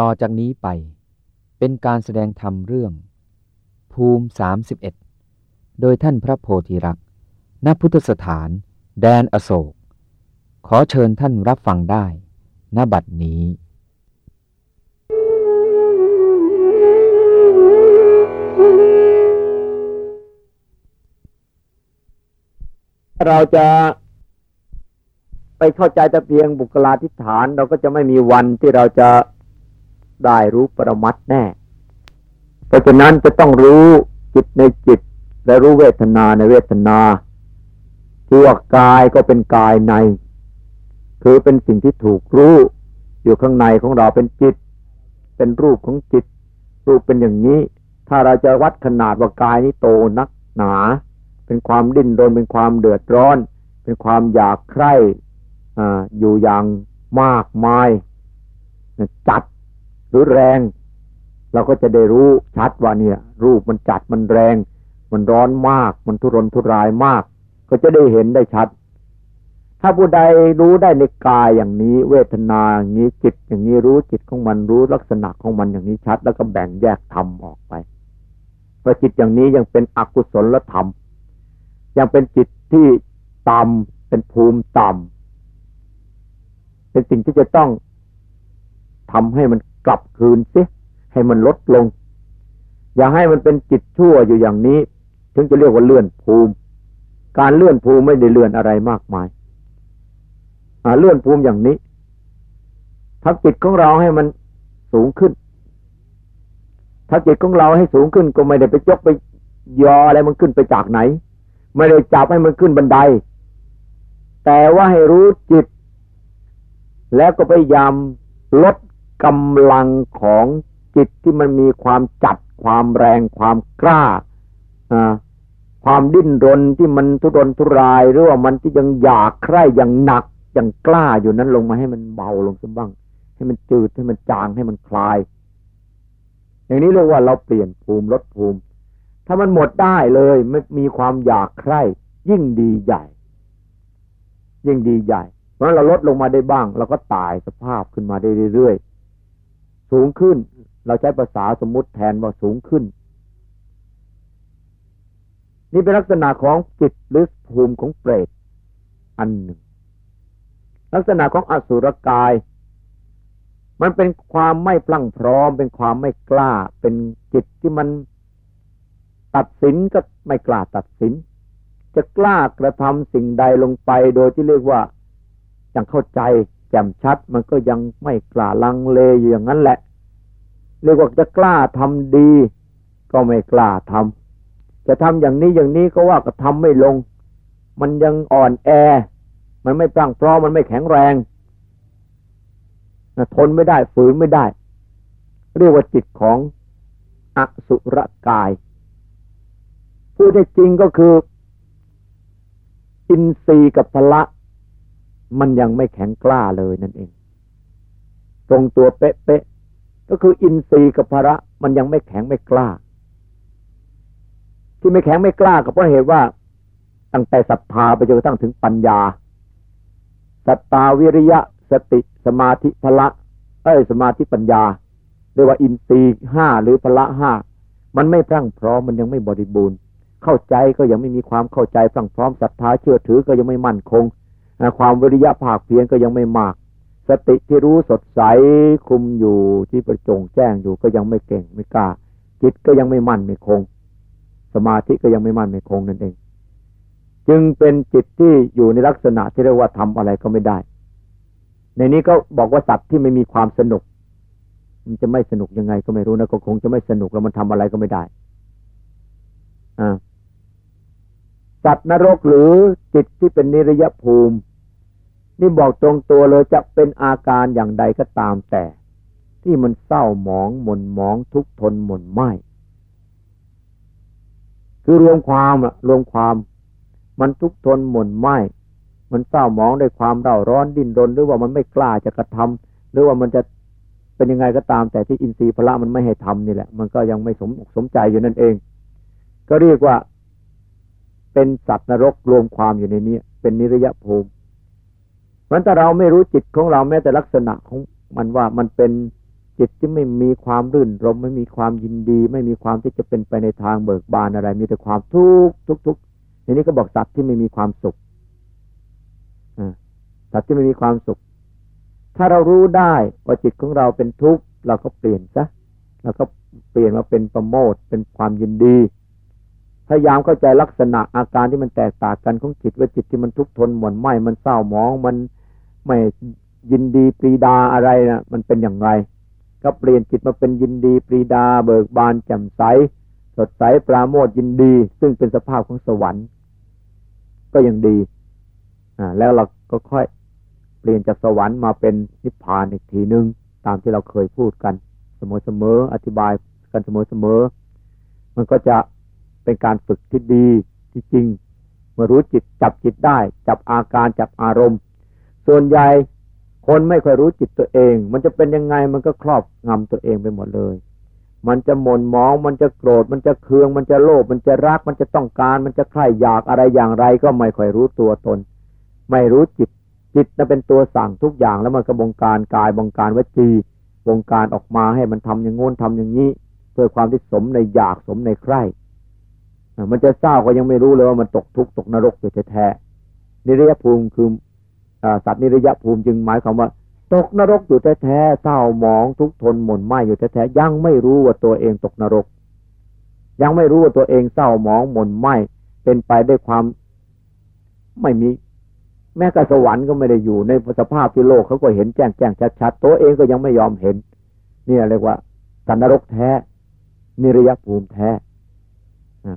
ต่อจากนี้ไปเป็นการแสดงธรรมเรื่อง ภูมิ 31 โดยท่านพระโพธิรักษ์ณพุทธสถาน แดนอโศก ขอเชิญท่านรับฟังได้ณบัดนี้เราจะไปเข้าใจแต่เพียงบุคลาธิฐาน เราก็จะไม่มีวันที่เราจะ ได้รู้ปรมัตแน่ เพราะฉะนั้นจะต้องรู้จิตในจิต และรู้เวทนาในเวทนาที่ว่ากายก็เป็นกายใน คือเป็นสิ่งที่ถูกรู้ อยู่ข้างในของเราเป็นจิต เป็นรูปของจิต รูปเป็นอย่างนี้ ถ้าเราจะวัดขนาดว่ากายนี้โตนักหนา เป็นความดิ้นรนเป็นความเดือดร้อน เป็นความอยากใคร่อยู่อย่างมากมายจัด หรือแรง เราก็จะได้รู้ชัดว่าเนี่ย รูปมันจัดมันแรง มันร้อนมาก มันทุรนทุรายมาก ก็จะได้เห็นได้ชัด ถ้าผู้ใดรู้ได้ในกายอย่างนี้ เวทนาอย่างนี้จิตอย่างนี้รู้จิตของมันรู้ลักษณะของมันอย่างนี้ชัด แล้วก็แบ่งแยกธรรมออกไปเพราะจิตอย่างนี้ยังเป็นอกุศลธรรม ยังเป็นจิตที่ต่ำเป็นภูมิต่ำเป็นสิ่งที่จะต้อง ทำให้มันกลับคืนสิให้มันลดลง อย่าให้มันเป็นจิตชั่วอยู่อย่างนี้ ถึงจะเรียกว่าเลื่อนภูมิ การเลื่อนภูมิไม่ได้เลื่อนอะไรมากมายเลื่อนภูมิอย่างนี้ทำจิตของเราให้มันสูงขึ้นถ้าจิตของเราให้สูงขึ้นก็ไม่ได้ไปยกไปยออะไรมันขึ้นไปจากไหน ไม่ได้จับให้มันขึ้นบันได แต่ว่าให้รู้จิต แล้วก็พยายามลด กำลังของจิตที่มันมีความจัดความแรงความกล้าความดิ้นรนที่มันทุรนทุราย หรือว่ามันที่ยังอยากใคร่ยังหนักยังกล้าอยู่นั้นลงมาให้มันเบาลงสักบ้าง ให้มันจืดให้มันจางให้มันคลาย อย่างนี้เรียกว่าเราเปลี่ยนภูมิลดภูมิ ถ้ามันหมดได้เลยไม่มีความอยากใคร่ ยิ่งดีใหญ่ ยิ่งดีใหญ่ เพราะเราลดลงมาได้บ้างเราก็ตายสภาพขึ้นมาได้เรื่อย สูงขึ้น เราใช้ภาษาสมมุติแทนว่าสูงขึ้น นี่เป็นลักษณะของจิตหรือภูมิของเปรตอันหนึ่ง ลักษณะของอสุรกาย มันเป็นความไม่พลั่งพร้อม เป็นความไม่กล้า เป็นจิตที่มันตัดสินก็ไม่กล้าตัดสิน จะกล้ากระทำสิ่งใดลงไปโดยที่เรียกว่ายังเข้าใจ แจ่มชัด มันก็ยังไม่กล้าลังเลอยู่อย่างนั้นแหละ เรียกว่าจะกล้าทำดี ก็ไม่กล้าทำจะทำอย่างนี้อย่างนี้ก็ว่าก็ทำไม่ลง มันยังอ่อนแอ มันไม่ตั้งพร้อมมันไม่แข็งแรงทนไม่ได้ฝืนไม่ได้ เรียกว่าจิตของอสุรกายพูดได้จริงก็คือ อินทรีย์กับพละ มันยังไม่แข็งกล้าเลยนั่นเอง ตรงตัวเป๊ะๆก็คืออินทรีย์กับภระมันยังไม่แข็งไม่กล้า ที่ไม่แข็งไม่กล้าก็เพราะเหตุว่า ตั้งแต่ศรัทธาไปจนกระทั่งถึงปัญญาศรัทธาวิริยะ สติสมาธิพละ เอ้ยสมาธิปัญญาเรียกว่าอินทรีย์ห้าหรือพละห้ามันไม่พรั่งพร้อมมันยังไม่บริบูรณ์ เข้าใจก็ยังไม่มีความเข้าใจพรั่งพร้อมศรัทธาเชื่อถือก็ยังไม่มั่นคง ความวิริยะภาคเพียรก็ยังไม่มาก สติที่รู้สดใสคุมอยู่ที่ประจงแจ้งอยู่ก็ยังไม่เก่งไม่กล้า จิตก็ยังไม่มั่นไม่คง สมาธิก็ยังไม่มั่นไม่คงนั่นเอง จึงเป็นจิตที่อยู่ในลักษณะที่เรียกว่าทำอะไรก็ไม่ได้ ในนี้ก็บอกว่าสัตว์ที่ไม่มีความสนุก มันจะไม่สนุกยังไงก็ไม่รู้นะก็คงจะไม่สนุกแล้วมันทำอะไรก็ไม่ได้อ่าสัตว์นรกหรือจิตที่เป็นนิรยภูมิ นี่บอกตรงตัวเลยจะเป็นอาการอย่างใดก็ตามแต่ ที่มันเศร้าหมองหม่นหมองทุกทนหม่นไหมคือรวมความอะรวมความ มันทุกทนหม่นไหมมันเศร้าหมองด้วยความเร่าร้อนดิ้นรนหรือว่ามันไม่กล้าจะกระทำหรือว่ามันจะเป็นยังไงก็ตาม แต่ที่อินทรีย์พละมันไม่ให้ทำนี่แหละ มันก็ยังไม่สมสมใจอยู่นั่นเอง ก็เรียกว่า เป็นสัตว์นรกรวมความอยู่ในนี้เป็นนิรยภูมิ มันถ้าเราไม่รู้จิตของเราแม้แต่ลักษณะของมันว่ามันเป็นจิตที่ไม่มีความรื่นรมไม่มีความยินดี ไม่มีความที่จะเป็นไปในทางเบิกบานอะไร มีแต่ความทุกข์ทุกทุกทีนี้ก็บอกสัตว์ที่ไม่มีความสุขสัตว์ที่ไม่มีความสุข ถ้าเรารู้ได้ว่าจิตของเราเป็นทุกข์เราก็เปลี่ยนซะเราก็เปลี่ยนมาเป็นประโมทเป็นความยินดี พยายามเข้าใจลักษณะอาการที่มันแตกต่างกันของจิตว่าจิตที่มันทุกข์ทนหม่นไหมมันเศร้าหมองมัน ไม่ยินดีปรีดาอะไรนะมันเป็นอย่างไร ก็เปลี่ยนจิตมาเป็นยินดีปรีดา เบิกบานแจ่มใสสดใสปราโมทยินดี ซึ่งเป็นสภาพของสวรรค์ ก็ยังดีอ่าแล้วเราก็ค่อยเปลี่ยนจากสวรรค์มาเป็นนิพพานอีกทีหนึ่งตามที่เราเคยพูดกัน เสมอๆอธิบายกันเสมอๆมันก็จะเป็นการฝึกที่ดีที่จริงเมื่อรู้จิตจับจิตได้ จับอาการจับอารมณ์ ส่วนใหญ่คนไม่ค่อยรู้จิตตัวเอง มันจะเป็นยังไงมันก็ครอบงำตัวเองไปหมดเลย มันจะหม่นมอง มันจะโกรธ มันจะเคือง มันจะโลภ มันจะรัก มันจะต้องการ มันจะใคร่อยากอะไรอย่างไร ก็ไม่ค่อยรู้ตัวตน ไม่รู้จิต จิตนั้นเป็นตัวสั่งทุกอย่าง แล้วมันก็บงการกาย บงการวจี บงการออกมาให้มันทำอย่างงู้นทำอย่างนี้ เพื่อความที่สมในอยาก สมในใคร่ มันจะเศร้าก็ยังไม่รู้เลยว่ามันตกทุกข์ตกนรกอยู่แท้ๆนิรยภูมิคือ สัตว์นิรยภูมิจึงหมายความว่า ตกนรกอยู่แท้ๆเศร้าหมองทุกทนหม่นไหมอยู่แท้ๆยังไม่รู้ว่าตัวเองตกนรก ยังไม่รู้ว่าตัวเองเศร้าหมองหม่นไหมเป็นไปด้วยความไม่มี แม้กระสวรรค์ก็ไม่ได้อยู่ในสภาพที่โลกเขาก็เห็นแจ้งแจ้งชัดๆตัวเองก็ยังไม่ยอมเห็นนี่เรียกว่าสันนรกแท้ นิรยภูมิแท้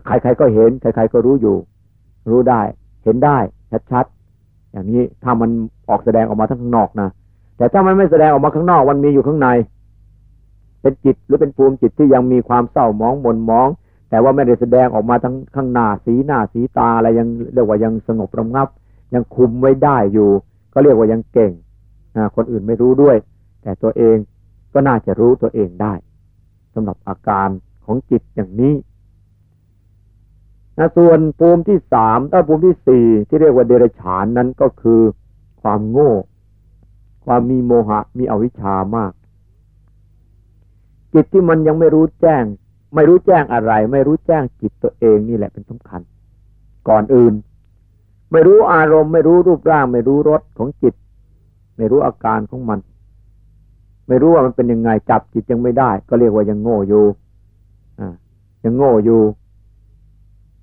ใครๆก็เห็น ใครๆก็รู้อยู่ รู้ได้ เห็นได้ ชัดๆ อย่างนี้ถ้ามันออกแสดงออกมาทั้งข้างนอกนะแต่ถ้ามันไม่แสดงออกมาข้างนอกมันมีอยู่ข้างใน เป็นจิตหรือเป็นภูมิจิตที่ยังมีความเศร้ามองมนมอง แต่ว่าไม่ได้แสดงออกมาทั้งข้างหน้าสีหน้าสีตาอะไรยังเรียกว่ายังสงบระงับ ยังคุมไว้ได้อยู่ ก็เรียกว่ายังเก่งคนอื่นไม่รู้ด้วย แต่ตัวเองก็น่าจะรู้ตัวเองได้สำหรับอาการของจิตอย่างนี้ นะส่วนภูมิที่สามถ้าภูมิที่สี่ที่เรียกว่าเดรัจฉานนั้นก็คือความโง่ ความมีโมหะมีอวิชชามาก จิตที่มันยังไม่รู้แจ้ง ไม่รู้แจ้งอะไร ไม่รู้แจ้งจิตตัวเองนี่แหละเป็นสำคัญ ก่อนอื่น ไม่รู้อารมณ์ ไม่รู้รูปร่าง ไม่รู้รสของจิต ไม่รู้อาการของมัน ไม่รู้ว่ามันเป็นยังไงจับจิตยังไม่ได้ ก็เรียกว่ายังโง่อยู่อ่ายังโง่อยู่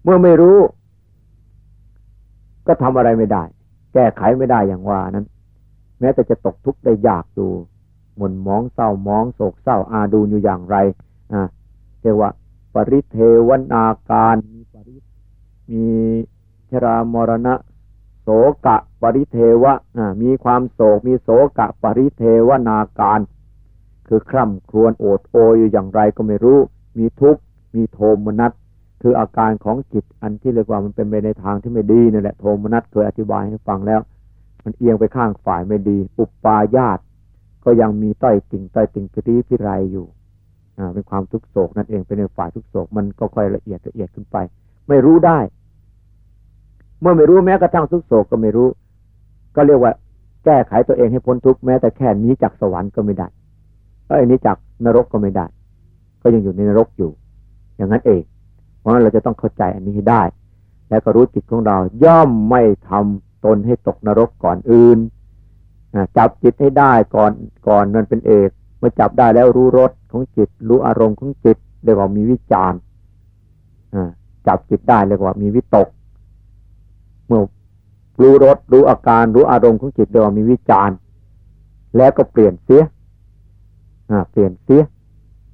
เมื่อไม่รู้ ก็ทำอะไรไม่ได้ แก้ไขไม่ได้อย่างว่านั้น แม้แต่จะตกทุกข์ได้ยากดูหม่นมองเศร้ามองโศกเศร้าอาดูอยู่อย่างไรอ่าเรียกว่า ปริเทวนาการมีปริมีชรามรณะโสกะปริเทวะมีความโศกมีโศกะปริเทวนาการ คือคร่ำครวญโอดโอยอยู่อย่างไรก็ไม่รู้ มีทุกข์มีโทมนัส คืออาการของจิตอันที่เรียกว่ามันเป็นไปในทางที่ไม่ดีนั่นแหละโทมนัสเคยอธิบายให้ฟังแล้ว มันเอียงไปข้างฝ่ายไม่ดี อุปปาญาตก็ยังมีต้อยติ่งต้อยติ่งพิริพิไรอยู่เป็นความทุกโศกนั่นเองเป็นในฝ่ายทุกโศกมันก็ค่อยละเอียดละเอียดขึ้นไป ไม่รู้ได้ เมื่อไม่รู้แม้กระทั่งทุกโศกก็ไม่รู้ ก็เรียกว่าแก้ไขตัวเองให้พ้นทุกข์แม้แต่แค่นี้จากสวรรค์ก็ไม่ได้เอ้ยนี้จากนรกก็ไม่ได้ ก็ยังอยู่ในนรกอยู่ อย่างนั้นเอง เพราะนั้นเราจะต้องเข้าใจอันนี้ให้ได้ แล้วก็รู้จิตของเรา ย่อมไม่ทำตนให้ตกนรกก่อนอื่นจับจิตให้ได้ก่อนก่อนนั่นเป็นเอกเมื่อจับได้แล้วรู้รสของจิต รู้อารมณ์ของจิตเรียกว่ามีวิจารณ์จับจิตได้เรียกว่ามีวิตก เมื่อรู้รสรู้อาการรู้อารมณ์ของจิตเรียกว่ามีวิจารณ์ แล้วก็เปลี่ยนเสียเปลี่ยนเสีย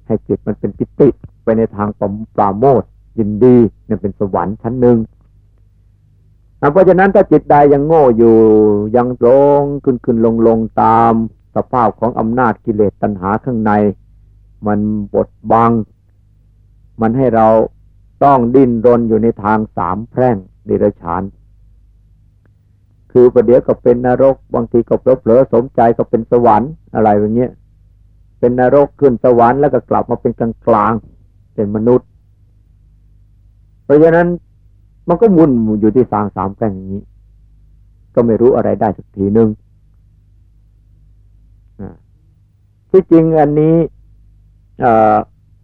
ให้จิตมันเป็นปิติไปในทางปราโมท ยินดีเนี่ยเป็นสวรรค์ชั้นหนึ่งเพราะฉะนั้นถ้าจิตใดยังโง่อยู่ยังลงขึ้นขึ้นลงลงตามสภาพของอำนาจกิเลสตัณหาข้างใน มันบดบัง มันให้เราต้องดิ้นรนอยู่ในทางสามแพร่งเดรัจฉานคือประเดี๋ยวก็เป็นนรก บางทีก็เผลอสมใจก็เป็นสวรรค์อะไรอย่างเงี้ยเป็นนรกขึ้นสวรรค์แล้วก็กลับมาเป็นกลางกลางเป็นมนุษย์ เพราะฉะนั้นมันก็มุนอยู่ที่สางสามแปลงอย่างนี้ ก็ไม่รู้อะไรได้สักทีหนึ่งที่จริงอันนี้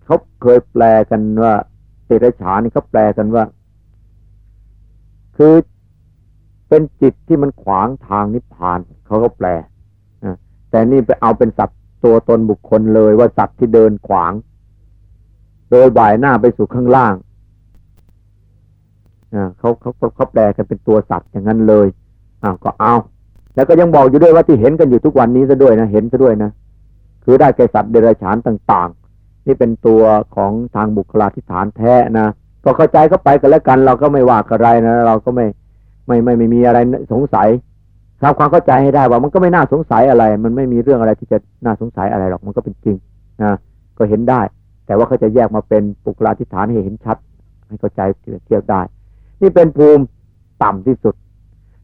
เขาเคยแปลกันว่าเตระฉานี่เขาแปลกันว่า คือเป็นจิตที่มันขวางทางนิพพานเขาก็แปลแต่นี่ไปเอาเป็นสัตว์ตัวตนบุคคลเลยว่าสัตว์ที่เดินขวาง โดยบ่ายหน้าไปสู่ข้างล่าง เขาเขาเขาแปลกันเป็นตัวสัตว์อย่างนั้นเลยอ้าวก็เอาแล้วก็ยังบอกอยู่ด้วยว่าที่เห็นกันอยู่ทุกวันนี้ซะด้วยนะเห็นซะด้วยนะคือได้แก่สัตว์เดรัจฉานต่าง ๆ นี่เป็นตัวของทางบุคลาธิฐานแท้นะก็เข้าใจก็ไปกันแล้วกัน เราก็ไม่ว่าอะไรนะเราก็ไม่ไม่ไม่ไม่มีอะไรสงสัยทำความเข้าใจให้ได้ว่ามันก็ไม่น่าสงสัยอะไร มันไม่มีเรื่องอะไรที่จะน่าสงสัยอะไรหรอกมันก็เป็นจริงนะก็เห็นได้ แต่ว่าเขาจะแยกมาเป็นปุกลาธิฐานให้เห็นชัด ให้เข้าใจเทียบได้ นี่เป็นภูมิต่ำที่สุด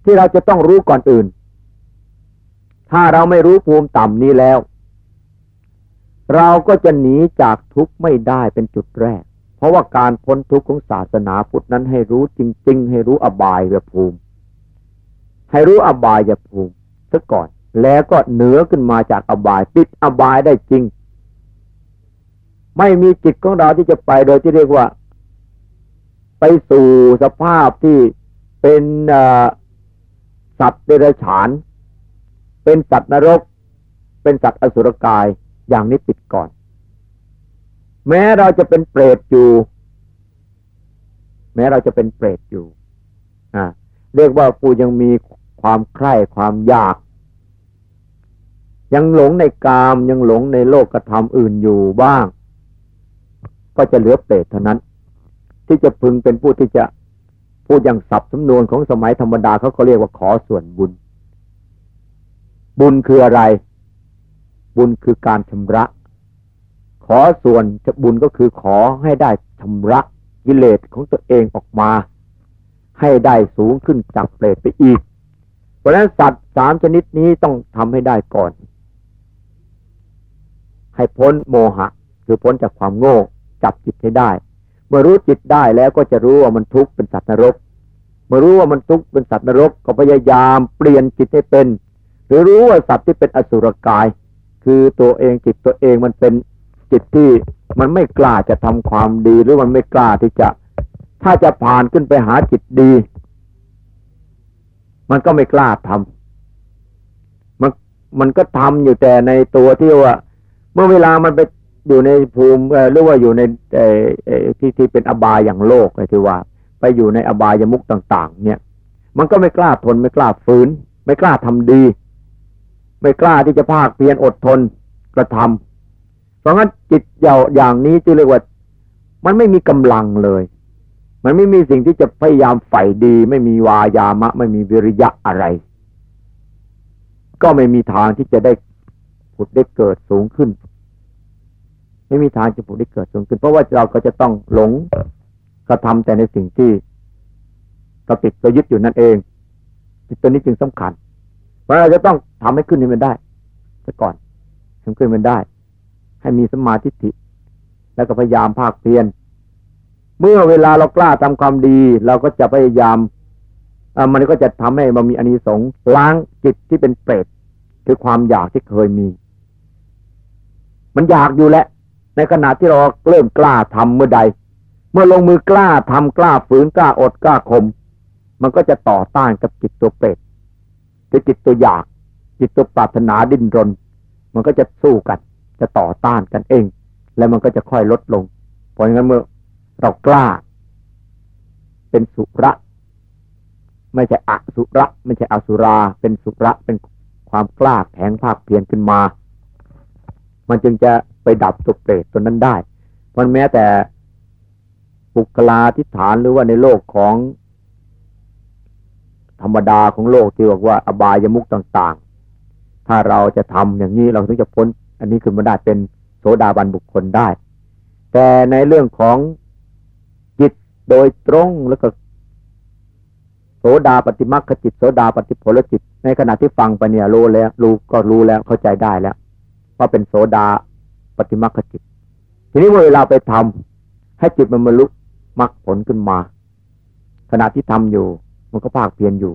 ที่เราจะต้องรู้ก่อนอื่น ถ้าเราไม่รู้ภูมิต่ำนี้แล้ว เราก็จะหนีจากทุกข์ไม่ได้เป็นจุดแรก เพราะว่าการพ้นทุกข์ของศาสนาพุทธนั้นให้รู้จริง ๆ ให้รู้อบายแบบภูมิ ให้รู้อบายจะภูมิซะก่อน แล้วก็เหนือขึ้นมาจากอบายปิดอบายได้จริงไม่มีจิตของเราที่จะไปโดยที่เรียกว่า ไปสู่สภาพที่เป็นสัตว์เดรัจฉาน เป็นสัตว์นรก เป็นสัตว์อสุรกายอย่างนี้ปิดก่อน แม้เราจะเป็นเปรตอยู่ แม้เราจะเป็นเปรตอยู่เรียกว่าผู้ยังมีความใคร่ความอยาก ยังหลงในกามยังหลงในโลกกระทำอื่นอยู่บ้าง ก็จะเหลือเปรตเท่านั้น ที่จะพึงเป็นผู้ที่จะพูดอย่างสับสำนวนของสมัยธรรมดาเขาเขาเรียกว่าขอส่วนบุญ บุญคืออะไร บุญคือการชำระ ขอส่วนบุญก็คือขอให้ได้ชำระกิเลสของตัวเองออกมา ให้ได้สูงขึ้นจากเปรตไปอีก เพราะฉะนั้นสัตว์สามชนิดนี้ต้องทำให้ได้ก่อน ให้พ้นโมหะ คือพ้นจากความโง่จับจิตให้ได้ เมื่อรู้จิตได้แล้วก็จะรู้ว่ามันทุกข์เป็นสัตว์นรก เมื่อรู้ว่ามันทุกข์เป็นสัตว์นรก ก็พยายามเปลี่ยนจิตให้เป็น หรือรู้ว่าสัตว์ที่เป็นอสุรกาย คือตัวเองจิตตัวเองมันเป็นจิตที่มันไม่กล้าจะทำความดีหรือมันไม่กล้าที่จะ ถ้าจะผ่านขึ้นไปหาจิตดี มันก็ไม่กล้าทำมันมันก็ทำอยู่แต่ในตัวที่ว่า เมื่อเวลามันไป อยู่ในภูมิหรือว่าอยู่ในที่ที่เป็นอบายอย่างโลกไอ้ที่ว่า ไปอยู่ในอบายมุกต่าง ๆ เนี่ย มันก็ไม่กล้าทนไม่กล้าฝืน ไม่กล้าทำดี ไม่กล้าที่จะภาคเพียรอดทนกระทำเพราะงั้นจิตอย่างนี้จึงเรียกว่ามันไม่มีกำลังเลย มันไม่มีสิ่งที่จะพยายามใฝ่ดี ไม่มีวายามะ ไม่มีวิริยะอะไร ก็ไม่มีทางที่จะได้ผุดได้เกิดสูงขึ้น ไม่มีทางจะผุดได้เกิดสูงขึ้น เพราะว่าเราก็จะต้องหลงกระทำแต่ในสิ่งที่กระติดกระยึดอยู่นั่นเองจิตตัวนี้จึงสำคัญ เพราะเราจะต้องทำให้ขึ้นให้มันได้ซะก่อนทำขึ้นมันได้ ให้มีสมาธิแล้วก็พยายามภาคเพียรเมื่อเวลาเรากล้าทำความดี เราก็จะพยายามมันก็จะทำให้มันมีอานิสงส์ล้างจิตที่เป็นเปรตคือความอยากที่เคยมี มันอยากอยู่แล้ว ในขณะที่เราเริ่มกล้าทำเมื่อใด เมื่อลงมือกล้าทำกล้าฝืนกล้าอดกล้าข่มมันก็จะต่อต้านกับจิตตัวเปรตคือจิตตัวอยาก จิตตัวปรารถนาดิ้นรน มันก็จะสู้กัน จะต่อต้านกันเอง แล้วมันก็จะค่อยลดลง เพราะงั้นเมื่อเรากล้า เป็นสุระ ไม่ใช่อสุระ ไม่ใช่อสุรา เป็นสุระเป็นความกล้าแข็งภาคเพียรขึ้นมา มันจึงจะไปดับตัวเปรตตัวนั้นได้ มันแม้แต่ปุกลาทิฐานหรือว่าในโลกของธรรมดาของโลกที่บอกว่าอบายมุกต่าง ๆ ถ้าเราจะทำอย่างนี้เราถึงจะพ้น อันนี้ขึ้นมาได้เป็นโสดาบันบุคคลได้ แต่ในเรื่องของจิตโดยตรงแล้วก็โสดาปฏิมักขจิตโสดาปฏิผลจิต ในขณะที่ฟังไปเนี่ยรู้แล้วรู้ก็รู้แล้วเข้าใจได้แล้ว ว่าเป็นโสดาปฏิมักขจิต ทีนี้เวลาไปทำให้จิตมันบรรลุมรรคผลขึ้นมา ขณะที่ทำอยู่ มันก็ภาคเพียรอยู่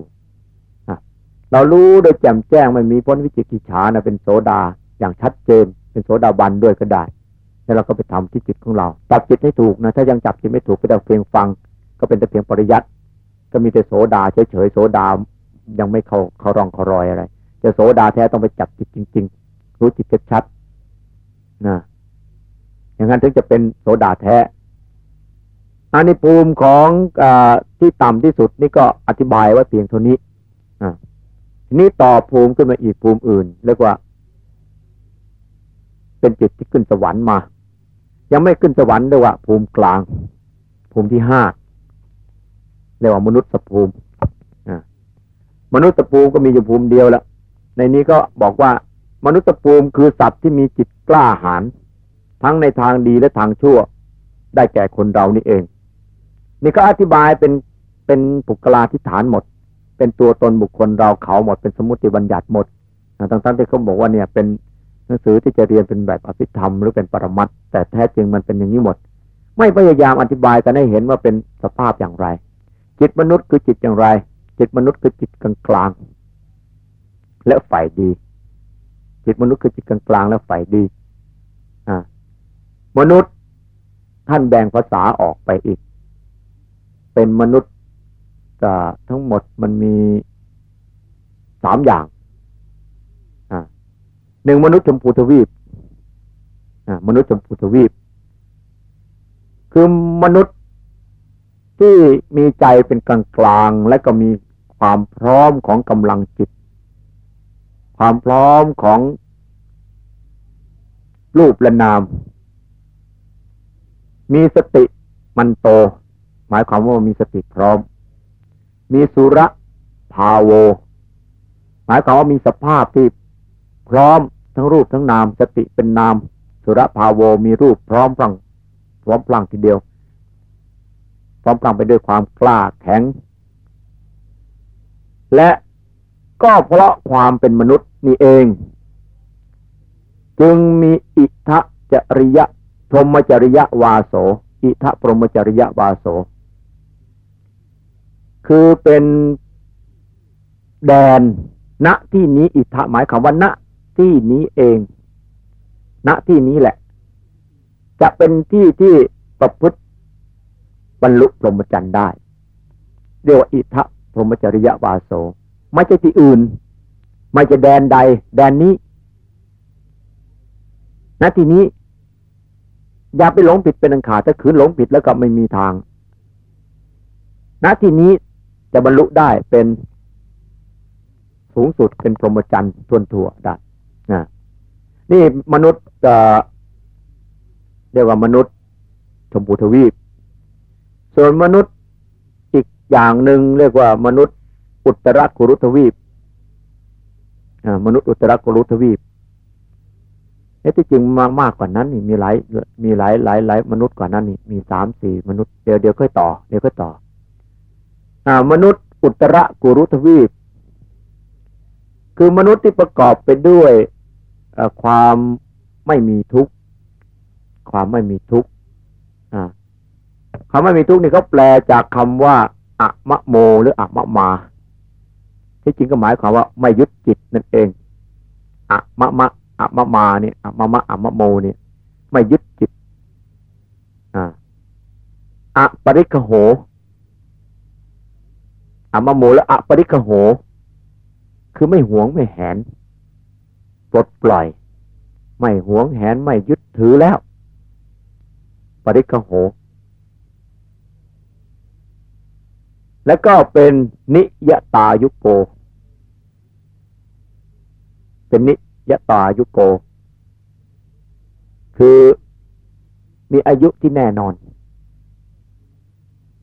เรารู้โดยแจ่มแจ้งไม่มีพ้นวิจิกิจฉานะเป็นโสดาอย่างชัดเจน เป็นโสดาบันด้วยก็ได้ แล้วเราก็ไปทำที่จิตของเราจับจิตให้ถูกนะถ้ายังจับจิตไม่ถูกก็จะเพียงฟัง ก็เป็นแต่เพียงปริยัติก็มีแต่โสดาเฉยๆโสดายังไม่เข้าเขารองเขารอยอะไรจะโสดาแท้ต้องไปจับจิตจริง ๆ รู้จิตชัดๆนะอย่างนั้นถึงจะเป็นโสดาแท้อันในภูมิของอที่ต่ำที่สุดนี่ก็อธิบายว่าเพียงเท่านี้ทีนี้ต่อภูมิขึ้นมาอีกภูมิอื่นเรียกว่า เป็นจิตที่ขึ้นสวรรค์มา ยังไม่ขึ้นสวรรค์เรียกว่า ภูมิกลาง ภูมิที่ห้าเรียกว่ามนุษย์ภูมิมนุษย์ภูมิก็มีอยู่ภูมิเดียวแล้วในนี้ก็บอกว่า มนุษย์ภูมิคือสัตว์ที่มีจิตกล้าหาญทั้งในทางดีและทางชั่ว ได้แก่คนเรานี่เอง นี่ก็อธิบายเป็นเป็นปุกลาธิฐานหมด เป็นตัวตนบุคคลเราเขาหมดเป็นสมมติบัญญัติหมดทั้งๆที่เขาบอกว่าเนี่ยเป็นหนังสือที่จะเรียนเป็นแบบอภิธรรมหรือเป็นปรมัตแต่แท้จริงมันเป็นอย่างนี้หมด ไม่พยายามอธิบายกันให้เห็นว่าเป็นสภาพอย่างไร จิตมนุษย์คือจิตอย่างไร จิตมนุษย์คือจิตกลางกลางและฝ่ายดี จิตมนุษย์คือจิตกลางกลางและฝ่ายดีมนุษย์ท่านแบ่งภาษาออกไปอีก เป็นมนุษย์ทั้งหมดมันมีสามอย่างหนึ่งมนุษย์ชมพูทวีปมนุษย์ชมพูทวีป คือมนุษย์ที่มีใจเป็นกลางกลางและก็มีความพร้อมของกำลังจิต ความพร้อมของรูปและนาม มีสติมันโต หมายความว่ามีสติพร้อม มีสุระภาโว หมายความว่ามีสภาพที่พร้อมทั้งรูปทั้งนาม สติเป็นนาม สุระภาโวมีรูปพร้อมพลังพร้อมพลังทีเดียว พร้อมพลังไปด้วยความกล้าแข็ง และ ก็เพราะความเป็นมนุษย์นี่เอง จึงมีอิทะจริยะพรหมจริยะวาโส อิทะพรหมจริยะวาโส คือเป็นแดน ณที่นี้อิทะหมายคำว่าณที่นี้เอง ณที่นี้แหละ จะเป็นที่ที่ประพฤติบรรลุพรหมจรรย์ได้ เรียกว่าอิทธพรหมจริยวาโส ไม่ใช่ที่อื่น ไม่จะแดนใด แดนนี้ณที่นี้ อย่าไปหลงผิดเป็นอังขาถ้าขืนหลงผิดแล้วก็ไม่มีทางณที่นี้จะบรรลุได้เป็นสูงสุดเป็นพรหมจรรย์ทวนทั่วได้นะนี่มนุษย์เรียกว่ามนุษย์ชมพูทวีป ส่วนมนุษย์อีกอย่างหนึ่งเรียกว่ามนุษย์ อุตรกุรุทวีปมนุษย์อุตรกุรุทวีปเอ้ที่จริงมากมากกว่านั้นนี่มีหลายมีหลายหลายหลายมนุษย์กว่านั้นนี่มีสามสี่มนุษย์เดี๋ยวเดี๋ยวค่อยต่อเดี๋ยวค่อยต่อ อ่า มนุษย์อุตรกุรุทวีป คือมนุษย์ที่ประกอบไปด้วยความไม่มีทุกข์ความไม่มีทุกข์คำไม่มีทุกข์นี่เขาแปลจากคำว่าอะมะโม หรืออะมะมา ที่จริงก็หมายความว่าไม่ยึดจิตนั่นเองอะมะมะอะมะมาเนี่ยอะมะมะอะมะโมเนี่ยไม่ยึดจิตอ่าอะปริคโหอะมะโมแล้วอะปริคโห คือไม่หวงไม่แหนปลดปล่อย ไม่หวงแหนไม่ยึดถือแล้ว ปริคโห และก็เป็นนิยตายุโก เป็นนิยตายุโก คือมีอายุที่แน่นอน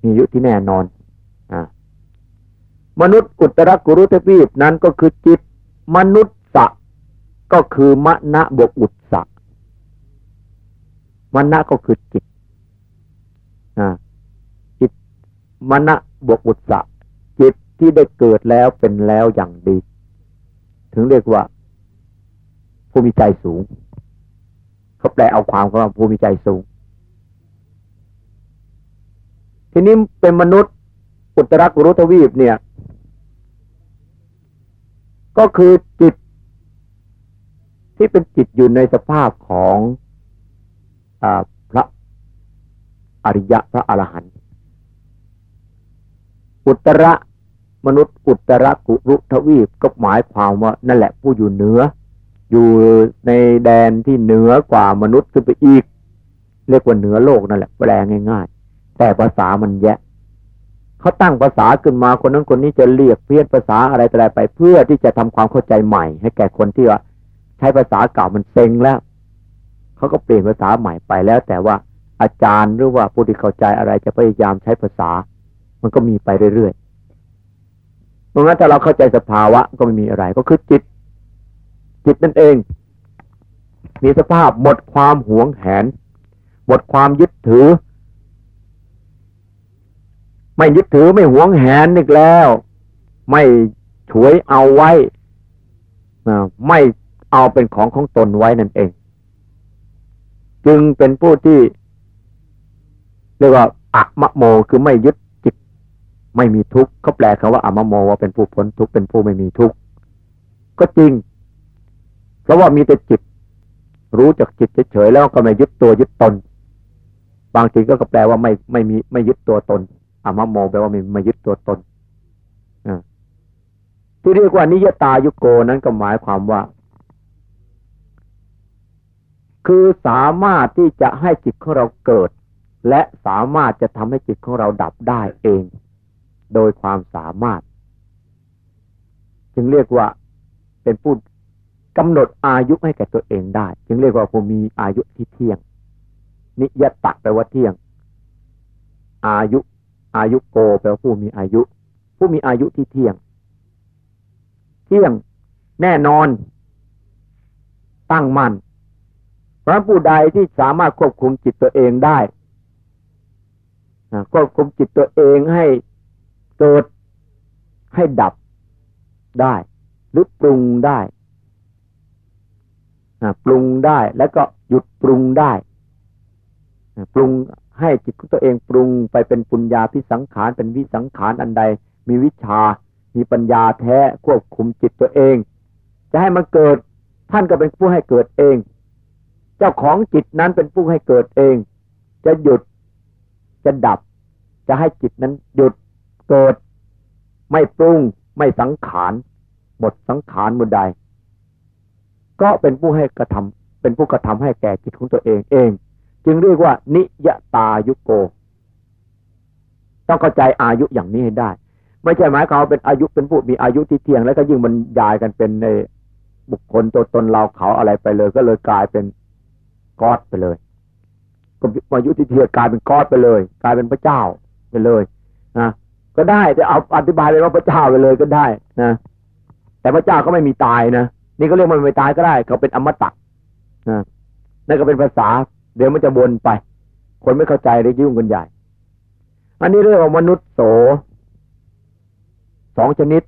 มีอายุที่แน่นอนอมนุษย์อุตรกุรุทวีปนั้นก็คือจิต มนุษย์สะก็คือมณะบวกอุตสะมณะก็คือจิตจิตมณะบวกอุตสะจิตที่ได้เกิดแล้วเป็นแล้วอย่างดี ถึงเรียกว่า ผู้มีใจสูงเขาแปลเอาความว่าผู้มีใจสูง ทีนี้เป็นมนุษย์อุตรกุรุทวีปเนี่ย ก็คือจิต ที่เป็นจิตอยู่ในสภาพของพระอริยะพระอรหันต์อุตระมนุษย์อุตรกุรุทวีปก็หมายความว่านั่นแหละผู้อยู่เหนือ อยู่ในแดนที่เหนือกว่ามนุษย์ขึ้นไปอีก เรียกว่าเหนือโลกนั่นแหละแปลง่าย ๆ แต่ภาษามันแยะเขาตั้งภาษาขึ้นมาคนนั้นคนนี้จะเรียกเพี้ยนภาษาอะไรต่ออะไรไป เพื่อที่จะทำความเข้าใจใหม่ ให้แก่คนที่ว่าใช้ภาษาเก่ามันเซ็งแล้วเขาก็เปลี่ยนภาษาใหม่ไปแล้ว แต่ว่าอาจารย์หรือว่าผู้ที่เข้าใจอะไรจะพยายามใช้ภาษา มันก็มีไปเรื่อยๆเพราะงั้นถ้าเราเข้าใจสภาวะก็ไม่มีอะไร ก็คือจิต จิตนั่นเอง มีสภาพหมดความหวงแหน หมดความยึดถือ ไม่ยึดถือไม่หวงแหนอีกแล้ว ไม่ฉวยเอาไว้ไม่เอาเป็นของของตนไว้นั่นเอง จึงเป็นผู้ที่เรียกว่าอะมะโมคือไม่ยึดจิต ไม่มีทุกข์เขาแปลคำว่าอะมะโมว่าเป็นผู้พ้นทุกข์เป็นผู้ไม่มีทุกข์ก็จริง ราะว่ามีแต่จิต รู้จักจิตเฉยๆแล้วก็ไม่ยึดตัวยึดตน บางทีก็แปลว่าไม่ไม่มีไม่ยึดตัวตนอะมะโมแปลว่าไม่ไม่ยึดตัวตนที่เรียกว่านิยตายุโกนั้นก็หมายความว่า คือสามารถที่จะให้จิตของเราเกิด และสามารถจะทำให้จิตของเราดับได้เอง โดยความสามารถ จึงเรียกว่าเป็นผู้ กำหนดอายุให้แก่ตัวเองได้ จึงเรียกว่าผู้มีอายุที่เที่ยง นิยตะแปลว่าเที่ยง อายุ อายุโกแปลว่าผู้มีอายุ ผู้มีอายุที่เที่ยง เที่ยงแน่นอน ตั้งมั่นเพราะผู้ใดที่สามารถควบคุมจิตตัวเองได้ควบคุมจิตตัวเองให้เกิดให้ดับได้ หรือปรุงได้ ปรุงได้แล้วก็หยุดปรุงได้ปรุงให้จิตของตัวเองปรุงไปเป็นปุญญาพิสังขารเป็นวิสังขารอันใด มีวิชา มีปัญญาแท้ควบคุมจิตตัวเอง จะให้มันเกิด ท่านก็เป็นผู้ให้เกิดเอง เจ้าของจิตนั้นเป็นผู้ให้เกิดเอง จะหยุดจะดับ จะให้จิตนั้นหยุดเกิด ไม่ปรุงไม่สังขารหมดสังขารหมือใด ก็เป็นผู้ให้กระทำเป็นผู้กระทำให้แก่จิตของตัวเองเอง จึงเรียกว่า นิยตายุโก ต้องเข้าใจอายุอย่างนี้ให้ได้ ไม่ใช่หมายความเป็นอายุเป็นผู้มีอายุที่เที่ยง แล้วก็ยิ่งมันยายกันเป็นในบุคคลตัวตนเราเขาอะไรไปเลย ก็เลยกลายเป็นกอดไปเลยก็อายุที่เที่ยงกลายเป็นกอดไปเลย กลายเป็นพระเจ้าไปเลยนะก็ได้จะเอาอธิบายไปว่าพระเจ้าไปเลยก็ได้นะแต่พระเจ้าก็ไม่มีตายนะ นี่ก็เรียกมันไม่ตายก็ได้เขาเป็นอมตะนะนั่นก็เป็นภาษา เดี๋ยวมันจะวนไป คนไม่เข้าใจได้ยุ่งกันใหญ่ อันนี้เรียกว่ามนุษย์โสสองชนิด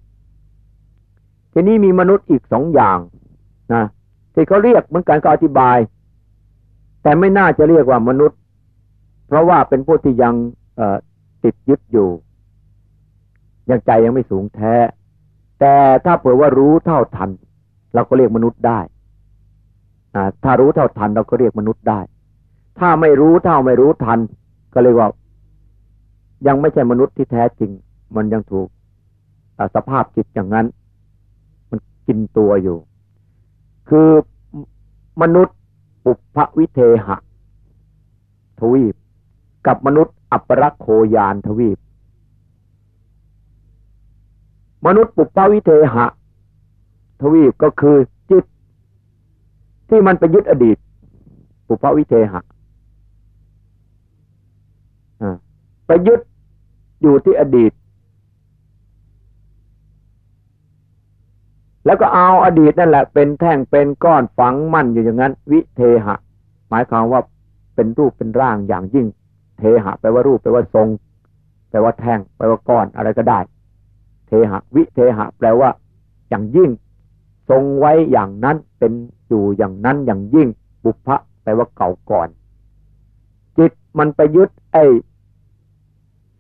ทีนี้มีมนุษย์อีกสองอย่างนะที่เขาเรียกเหมือนกันก็อธิบาย แต่ไม่น่าจะเรียกว่ามนุษย์ เพราะว่าเป็นผู้ที่ยังติดยึดอยู่ ยังใจยังไม่สูงแท้ แต่ถ้าเผื่อว่ารู้เท่าทัน เราก็เรียกมนุษย์ได้ถ้ารู้เท่าทันเราก็เรียกมนุษย์ได้ ถ้าไม่รู้เท่าไม่รู้ทัน ก็เรียกว่า ยังไม่ใช่มนุษย์ที่แท้จริง มันยังถูกสภาพจิตอย่างนั้น มันกินตัวอยู่ คือมนุษย์ปุพวิเทหะ ทวีป กับมนุษย์อัปรักโคยานทวีป มนุษย์ปุพวิเทหะ ทวีปก็คือจิต ที่มันไปยึดอดีต ปุพวิเทหะไปยึดอยู่ที่อดีต แล้วก็เอาอดีตนั่นแหละ เป็นแท่งเป็นก้อนฝังมั่นอยู่อย่างนั้น วิเทหะ หมายความว่าเป็นรูปเป็นร่างอย่างยิ่ง เทหะแปลว่ารูปแปลว่าทรงแปลว่าแท่งแปลว่าก้อนอะไรก็ได้ เทหะ วิเทหะ แปลว่าอย่างยิ่ง ทรงไว้อย่างนั้นเป็นอยู่อย่างนั้นอย่างยิ่งบุพะแปลว่าเก่าก่อน จิตมันไปยึดไอ้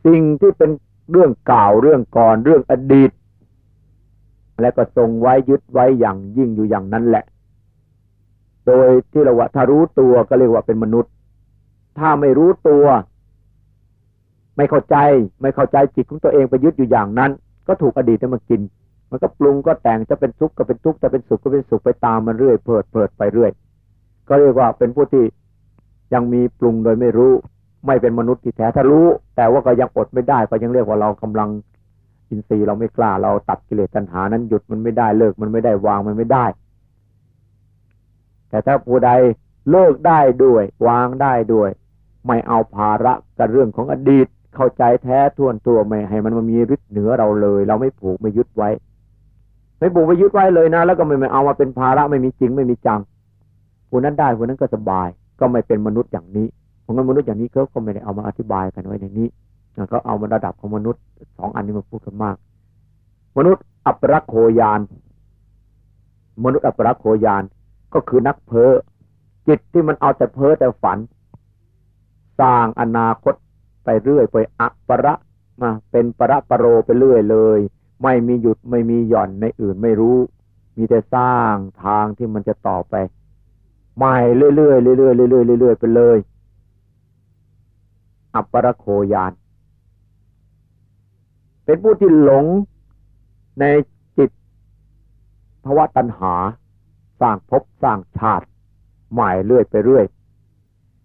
สิ่งที่เป็นเรื่องเก่าเรื่องก่อนเรื่องอดีต และก็ทรงไว้ยึดไว้อย่างยิ่งอยู่อย่างนั้นแหละ โดยที่เราว่าถ้ารู้ตัวก็เรียกว่าเป็นมนุษย์ ถ้าไม่รู้ตัว ไม่เข้าใจ ไม่เข้าใจจิตของตัวเองไปยึดอยู่อย่างนั้น ก็ถูกอดีตมากิน มันก็ปรุงก็แต่งจะเป็นทุกข์ก็เป็นทุกข์จะเป็นสุขก็เป็นสุขไปตามมันเรื่อยเพิดเพิดไปเรื่อย ก็เรียกว่าเป็นผู้ที่ยังมีปรุงโดยไม่รู้ ไม่เป็นมนุษย์ที่แท้ถ้ารู้ แต่ว่าก็ยังอดไม่ได้ก็ยังเรียกว่าเรากำลังอินทรีย์เราไม่กล้าเราตัดกิเลสตัณหานั้นหยุดมันไม่ได้เลิกมันไม่ได้วางมันไม่ได้ แต่ถ้าผู้ใดเลิกได้ด้วย วางได้ด้วย ไม่เอาภาระกับเรื่องของอดีต เข้าใจแท้ทวนตัวไม่ให้มันมามีฤทธิ์เหนือเราเลย เราไม่ผูกไม่ยึดไว้ ไม่ผูกไม่ยึดไว้เลยนะ แล้วก็ไม่ไม่เอามาเป็นภาระไม่มีจริงไม่มีจังผู้นั้นได้ผู้นั้นก็สบาย ก็ไม่เป็นมนุษย์อย่างนี้เพราะงั้นมนุษย์อย่างนี้เขาก็ไม่ได้เอามาอธิบายกันไว้ในนี้ก็เอามาระดับของมนุษย์สองอันนี้มาพูดกันมาก มนุษย์อัปรักโคยาน มนุษย์อัปรักโคยานก็คือนักเพ้อจิตที่มันเอาแต่เพ้อแต่ฝัน สร้างอนาคตไปเรื่อยไปอัประมาเป็นประปรโรไปเรื่อยเลย ไม่มีหยุดไม่มีหย่อนในอื่นไม่รู้ มีแต่สร้างทางที่มันจะต่อไปใหม่เรื่อยๆเรื่อยๆเรื่อยๆเรื่อยๆไปเลย อัปปรโคยาน เป็นผู้ที่หลงในจิตภาวะตัณหา สร้างภพสร้างชาติ ใหม่เรื่อยไปเรื่อย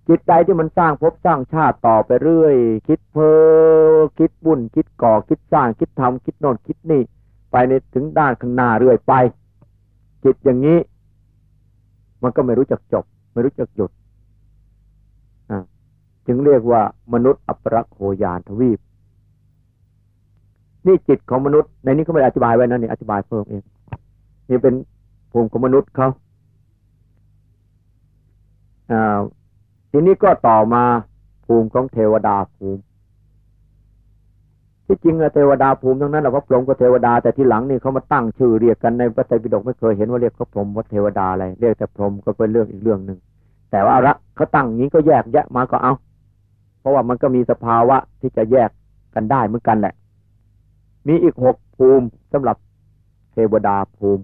จิตใจที่มันสร้างภพสร้างชาติต่อไปเรื่อย คิดเพ้อคิดบุญคิดก่อคิดสร้างคิดทำคิดโน่นคิดนี่ ไปในถึงด้านข้างหน้าเรื่อยไป จิตอย่างนี้ มันก็ไม่รู้จักจบ ไม่รู้จักหยุดจึงเรียกว่ามนุษย์อัปรักโหยานทวีป นี่จิตของมนุษย์ ในนี้เขาไม่อธิบายไว้นะนี่อธิบายเพิ่มเองนี่เป็นภูมิของมนุษย์เขา ทีนี้ก็ต่อมาภูมิของเทวดาภูมิ ที่จริงเทวดาภูมิทั้งนั้นเราก็พรหมก็เทวดาแต่ที่หลังนี่เขามาตั้งชื่อเรียกกันในพระไตรปิฎกไม่เคยเห็นว่าเรียกเขาพรหมว่าเทวดาอะไรเรียกแต่พรหมก็เป็นเรื่องอีกเรื่องหนึ่งแต่ว่าละเขาตั้งนี้ก็แยกแยะมาก็เอา เพราะว่ามันก็มีสภาวะที่จะแยกกันได้เหมือนกันแหละ มีอีกหกภูมิสำหรับเทวดาภูมิ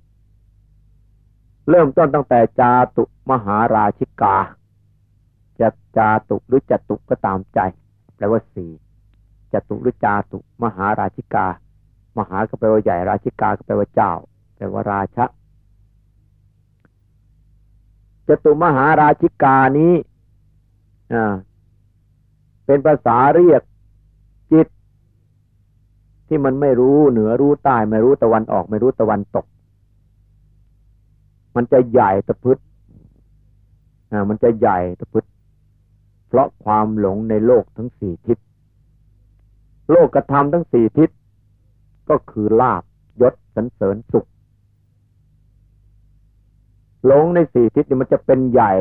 เริ่มต้นตั้งแต่จาตุมหาราชิกา จะจาตุหรือจตุก็ตามใจ แปลว่าสี่จตุหรือจาตุ มหาราชิกา มหาก็แปลว่าใหญ่ราชิกาก็แปลว่าเจ้า แปลว่าราชะจตุมหาราชิกานี้เป็นภาษาเรียกจิต ที่มันไม่รู้เหนือรู้ใต้ ไม่รู้ตะวันออกไม่รู้ตะวันตก มันจะใหญ่ตะพึดมันจะใหญ่ตะพึด ราะความหลงในโลกทั้งสี่ทิศ โลกกระทำทั้งสี่ทิศ ก็คือลาบยศสันเสริญสุข หลงในสี่ทิศมันจะเป็นใหญ่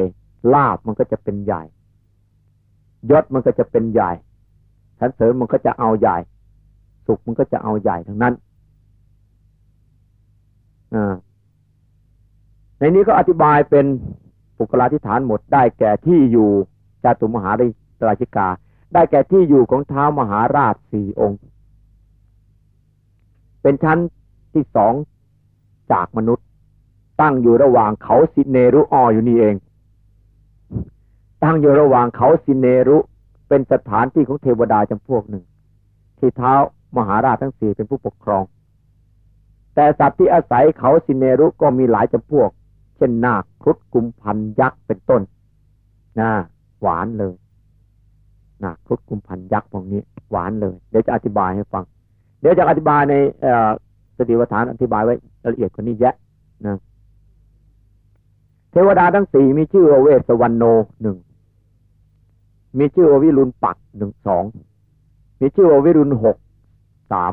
ลาบมันก็จะเป็นใหญ่ ยศมันก็จะเป็นใหญ่สันเสริญมันก็จะเอาใหญ่ สุขมันก็จะเอาใหญ่ทั้งนั้นในนี้ก็อธิบายเป็นปุกลาธิฐานหมดได้แก่ที่อยู่ จาตุมหาราชิกา ได้แก่ที่อยู่ของเท้ามหาราชสี่องค์ เป็นชั้นที่สองจากมนุษย์ ตั้งอยู่ระหว่างเขาสิเนรุอออยู่นี่เอง ตั้งอยู่ระหว่างเขาสิเนรุเป็นสถานที่ของเทวดาจำพวกหนึ่ง ที่เท้ามหาราชทั้งสี่เป็นผู้ปกครอง แต่สัตว์ที่อาศัยเขาสิเนรุก็มีหลายจำพวก เช่นนาคครุฑกุมพันยักษ์เป็นต้นนะ หวานเลยนะพุทธกุมพันยักษ์พวกนี้ หวานเลย เดี๋ยวจะอธิบายให้ฟัง เดี๋ยวจะอธิบายในสติปัฏฐานอธิบายไว้ละเอียดกว่านี้แยะนะเทวดาทั้งสี่มีชื่อว่าเวสวรรณโนหนึ่งมีชื่อว่าวิรุณปักหนึ่งสองมีชื่อว่าวิรุณหกสาม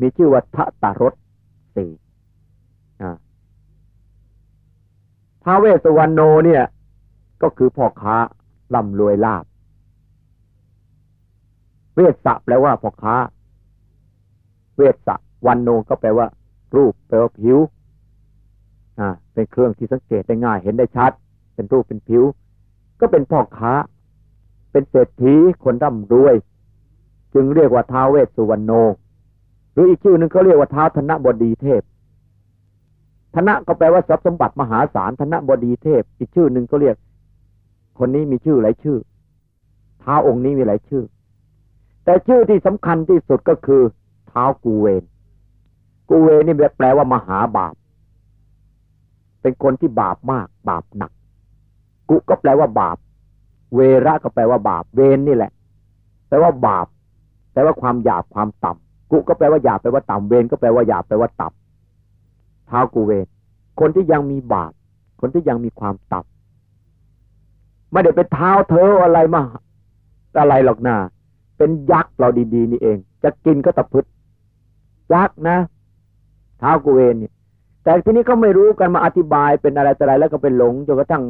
มีชื่อว่าทะตารสสี่พระเวสวรรณโนเนี่ย ก็คือพ่อค้าร่ำรวยลาบ เวสสะแปลว่าพ่อค้า เวสสะวันโนก็แปลว่า รูปแปลว่าผิวอ่าเป็นเครื่องที่สังเกตได้ง่าย เห็นได้ชัด เป็นรูปเป็นผิว ก็เป็นพ่อค้า เป็นเศรษฐีคนร่ำรวย จึงเรียกว่าท้าเวสสุวรรณโน หรืออีกชื่อหนึ่งเขาเรียกว่าท้าวธนบดีเทพธนะก็แปลว่าทรัพย์สมบัติมหาศาลธนบดีเทพ อีกชื่อหนึ่งก็เรียก คนนี้มีชื่อหลายชื่อท้าองค์นี้มีหลายชื่อ แต่ชื่อที่สำคัญที่สุดก็คือเท้ากูเวน กูเวนนี่แปลว่ามหาบาป เป็นคนที่บาปมาก บาปหนัก กุก็แปลว่าบาป เวระก็แปลว่าบาป เวนนี่แหละ แปลว่าบาป แปลว่าความหยาบความต่ำกุก็แปลว่าหยาบแปลว่าต่ำเวนก็แปลว่าหยาบแปลว่าต่ำเท้ากูเวน คนที่ยังมีบาป คนที่ยังมีความต่ำ ไม่ได้เป็นเท้าเธออะไรมาอะไรหรอกนาเป็นยักษ์เราดีๆนี่เอง จะกินก็ตะพึดยักษ์นะเท้ากูเวนเนี่ยแต่ทีนี้เขาไม่รู้กันมาอธิบายเป็นอะไรแต่อะไรแล้วก็เป็นหลงจนกระทั่ง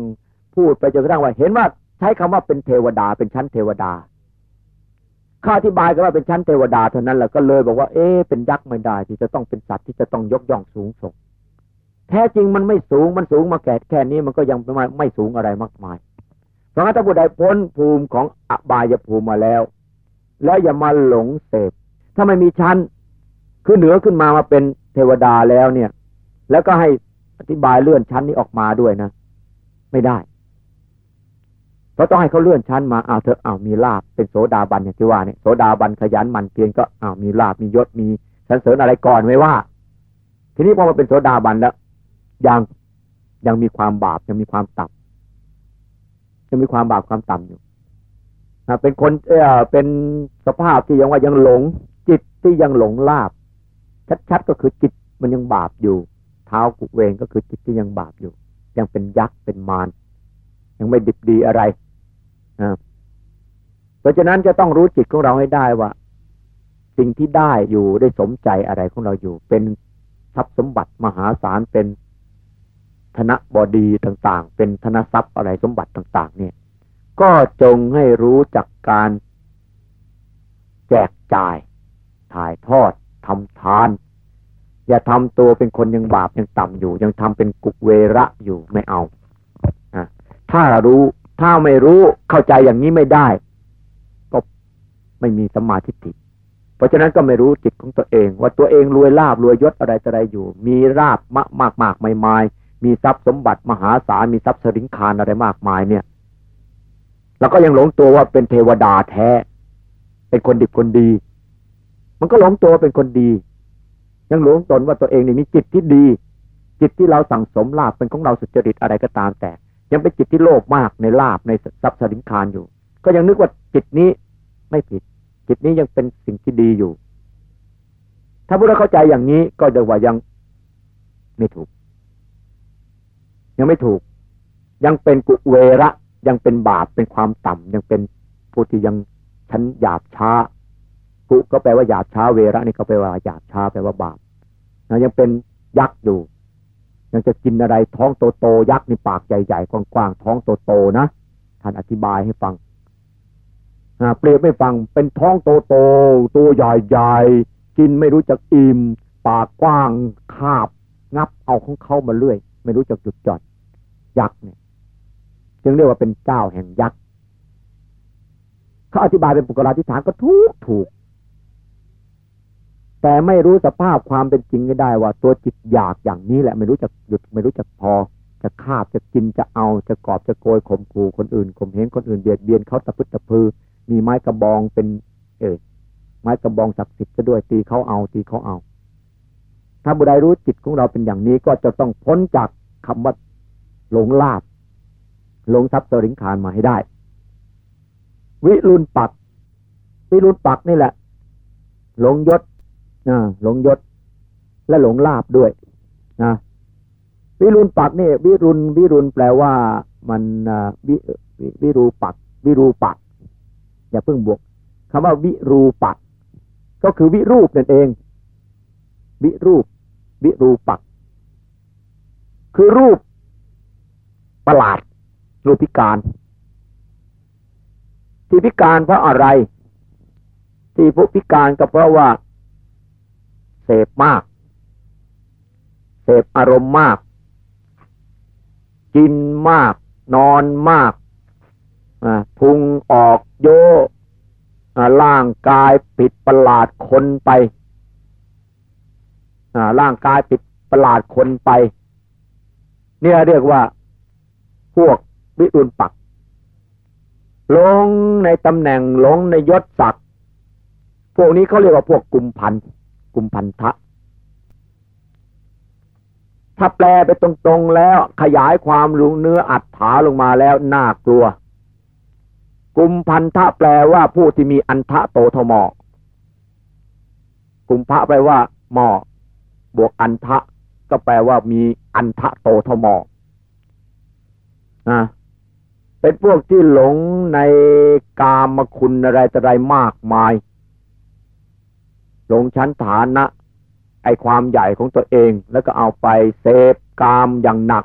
พูดไปจนกระทั่งว่า เห็นว่าใช้คำว่าเป็นเทวดา เป็นชั้นเทวดาข้าอธิบายกันว่าเป็นชั้นเทวดาเท่านั้นแหละก็เลยบอกว่าเอ๊เป็นยักษ์ไม่ได้ ที่จะต้องเป็นสัตว์ที่จะต้องยกย่องสูงส่งแท้จริงมันไม่สูงมันสูงมาแก่แค่นี้มันก็ยังไม่ไม่สูงอะไรมากมาย เพราะถ้าผู้ใดพ้นภูมิของอบายภูมิมาแล้ว แล้วอย่ามาหลงเสพ ถ้าไม่มีชั้นคือเหนือขึ้นมามาเป็นเทวดาแล้วเนี่ย แล้วก็ให้อธิบายเลื่อนชั้นนี้ออกมาด้วยนะ ไม่ได้เพราะต้องให้เขาเลื่อนชั้นมาอ้าวเธออ้าวมีลาบเป็นโสดาบันอย่างที่ว่าเนี่ยโสดาบันขยันมันเพียรก็อ้าวมีลาบมียศมีสันเสริญอะไรก่อนไม่ว่า ทีนี้พอมาเป็นโสดาบันแล้วยังยังมีความบาปยังมีความต่ำ ยังมีความบาปความต่ำอยู่เป็นคนเออเป็นสภาพที่ยังว่ายังหลง จิตที่ยังหลงลาบ ชัดๆก็คือจิตมันยังบาปอยู่ เท้ากุเวงก็คือจิตที่ยังบาปอยู่ ยังเป็นยักษ์เป็นมารยังไม่ดิบดีอะไรเพราะฉะนั้นจะต้องรู้จิตของเราให้ได้ว่า สิ่งที่ได้อยู่ได้สมใจอะไรของเราอยู่ เป็นทรัพย์สมบัติมหาศาลเป็น ธนบดีต่างๆ เป็นธนทรัพย์อะไรสมบัติต่าง ๆ เนี่ย ก็จงให้รู้จักการแจกจ่าย ถ่ายทอดทำทาน อย่าทำตัวเป็นคนยังบาปยังต่ำอยู่ ยังทำเป็นกุกเวระอยู่ไม่เอาถ้ารู้ถ้าไม่รู้เข้าใจอย่างนี้ไม่ได้ ก็ไม่มีสมาธิิเพราะฉะนั้นก็ไม่รู้จิตของตัวเอง ว่าตัวเองรวยลาบรวยยศอะไรอะไรอยู่ มีราบมากมากมากไม่ไม่ มีทรัพย์สมบัติมหาศาลมีทรัพย์สริงคารอะไรมากมายเนี่ย แล้วก็ยังหลงตัวว่าเป็นเทวดาแท้ เป็นคนดีคนดี มันก็หลงตัวเป็นคนดี ยังหลงตนว่าตัวเองนี่มีจิตที่ดี จิตที่เราสั่งสมลาบเป็นของเราสุจริตอะไรก็ตามแต่ ยังเป็นจิตที่โลภมากในลาบในทรัพย์สริงคารอยู่ ก็ยังนึกว่าจิตนี้ไม่ผิด จิตนี้ยังเป็นสิ่งที่ดีอยู่ ถ้าพวกเราเข้าใจอย่างนี้ก็จะว่ายังไม่ถูก ยังไม่ถูก ยังเป็นกุเวระยังเป็นบาปเป็นความต่ำยังเป็นผู้ที่ยังชั้นหยาบช้า กุก็แปลว่าหยาบช้าเวระนี่ก็แปลว่าหยาบช้าแปลว่าบาปนะยังเป็นยักษ์อยู่ ยังจะกินอะไรท้องโตโตยักษ์นี่ปากใหญ่ๆกว้างๆท้องโตโตนะท่านอธิบายให้ฟังเปรียบไม่ฟังเป็นท้องโตโตตัวใหญ่ๆกินไม่รู้จักอิ่มปากกว้างคาบ งับเอาของเขามาเรื่อย ไม่รู้จักจุดจอด ยักษ์เนี่ย จึงเรียกว่าเป็นเจ้าแห่งยักษ์เขาอธิบายเป็นปุกราธิฐานก็ถูกถูก แต่ไม่รู้สภาพความเป็นจริงไม่ได้ว่า ตัวจิตอยากอย่างนี้แหละไม่รู้จักหยุดไม่รู้จักพอ จะคาบจะกินจะเอาจะกอบจะโกยข่มขู่คนอื่นข่มเหงคนอื่นเบียดเบียนเขาตะพึดตะพือ มีไม้กระบองเป็น เออไม้กระบองศักดิ์สิทธิ์จะด้วยตีเขาเอาตีเขาเอา ถ้าบุได้รู้จิตของเราเป็นอย่างนี้ก็จะต้องพ้นจากคำว่าหลงลาบหลงทรัพย์สริงคารมาให้ได้ วิรุณปัก วิรุณปักนี่แหละ หลงยศนะหลงยศ และหลงลาบด้วยนะวิรุณปักนี่วิรุณวิรุณแปลว่า มันวิวิรูปัก วิรูปักอย่าเพิ่งบวกคำว่าวิรูปัก ก็คือวิรูปนั่นเอง วิรูป วิรูปัก คือรูปประหลาด รูปพิการ ที่พิการเพราะอะไร ที่ผู้พิการก็เพราะว่า เสพมาก เสพอารมณ์มาก กินมาก นอนมากพุงออกโยร่างกายผิดประหลาดคนไป ร่างกายผิดประหลาดคนไป เนี่ยเรียกว่า พวกวิรุณปักลงในตำแหน่งลงในยศศักดิ์พวกนี้เขาเรียกว่าพวกกุมพันกุมพันทะถ้าแปลไปตรงๆแล้วขยายความลุงเนื้ออัดถาลงมาแล้วน่ากลัวกุมพันธะแปลว่าผู้ที่มีอันทะโตทมอกุมพระแปลว่าหมอ บวกอันทะ ก็แปลว่ามีอันทะโตทมอนะเป็นพวกที่หลงในกามคุณอะไรต่ออะไรมากมาย หลงชั้นฐานะ ไอความใหญ่ของตัวเอง แล้วก็เอาไปเสพกามอย่างหนัก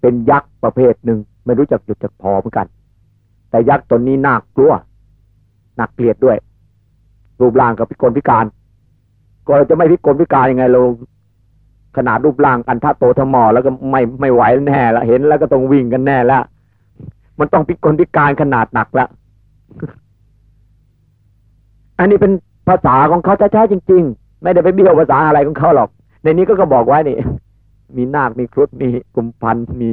เป็นยักษ์ประเภทหนึ่ง ไม่รู้จักหยุดจักพอเหมือนกัน แต่ยักษ์ตนนี้น่ากลัวหนักเกลียดด้วย รูปร่างกับพิกลพิการ ก็เราจะไม่พิกลพิการยังไงเราขนาดรูปร่างอันท่าโตทมอแล้วก็ไม่ไม่ไหวแน่ละเห็นแล้วก็ต้องวิ่งกันแน่แล้วมันต้องพิกลพิการขนาดหนักละอันนี้เป็นภาษาของเขาแท้ๆจริง ๆ ไม่ได้ไปเบี้ยวภาษาอะไรของเขาหรอก ในนี้ก็ก็บอกไว้นี่ มีนาคมีครุฑมีกุมพันมี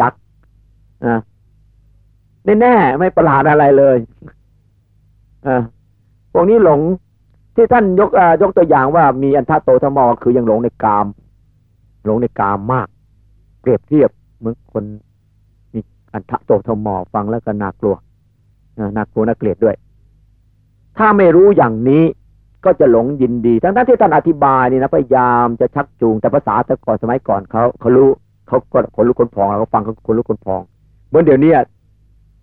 ยักษ์อ่าแน่ๆไม่ประหลาดอะไรเลยอ่าพวกนี้หลง ที่ท่านยกยกตัวอย่างว่ามีอันทะโตทมอคือยังหลงในกาม หลงในกามมาก เปรียบเทียบเหมือนคนมีอันทะโตทมอฟังแล้วก็น่ากลัวน่ากลัวน่าเกลียดด้วย ถ้าไม่รู้อย่างนี้ก็จะหลงยินดี ทั้งนั้นที่ท่านอธิบายนี่นะพยายามจะชักจูงแต่ภาษาแต่ก่อนสมัยก่อนเขาเขารู้เขาก็คนรู้คนพองเราก็ฟังเขาคนรู้คนพอง เหมื่อเดี๋ยวนี้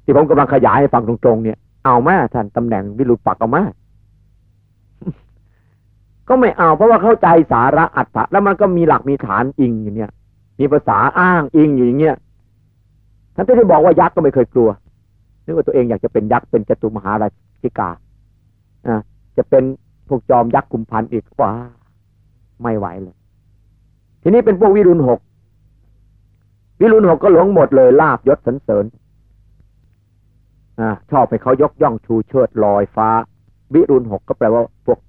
ที่ผมกำลังขยายให้ฟังตรงๆเนี่ย เอามาท่านตำแหน่งวิรุปักเอามา ก็ไม่เอาเพราะว่าเข้าใจสาระอัตถะแล้วมันก็มีหลักมีฐานอิงอย่างเนี้ยมีภาษาอ้างอิงอยู่อย่างเงี้ยท่านที่บอกว่ายักษ์ก็ไม่เคยกลัวนึกว่าตัวเองอยากจะเป็นยักษ์เป็นจตุมหาราชิกาอ่าจะเป็นพวกจอมยักษ์กุมพันอีกว่าไม่ไหวเลย ทีนี้เป็นพวกวิรุณหกวิรุณหกก็หลงหมดเลยลาบยศสันเสริญอชอบไปเขายกย่องชูเชิดลอยฟ้า วิรุณหกก็แปลว่าพวก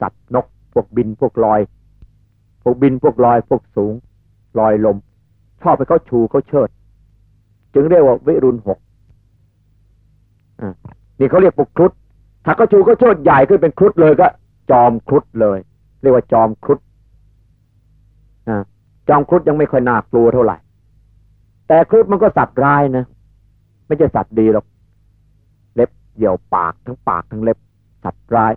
สัตว์นก วกบินพวกลอย พวกบินพวกลอยพวกสูง ลอยลม ชอบไปเขาชูเขาเชิด จึงเรียกว่าวิรุณหกนี่เขาเรียกพวกครุฑถ้าก็ชูก็โชดใหญ่ขึ้นเป็นครุฑเลยก็ จอมครุฑเลย เรียกว่าจอมครุฑจอมครุฑยังไม่ค่อยน่ากลัวเท่าไหร่ แต่ครุฑมันก็สัตว์ร้ายนะไม่ใช่สัตว์ดีหรอกเล็บเหี่ยวปากทั้งปากทั้งเล็บสัตว์ร้าย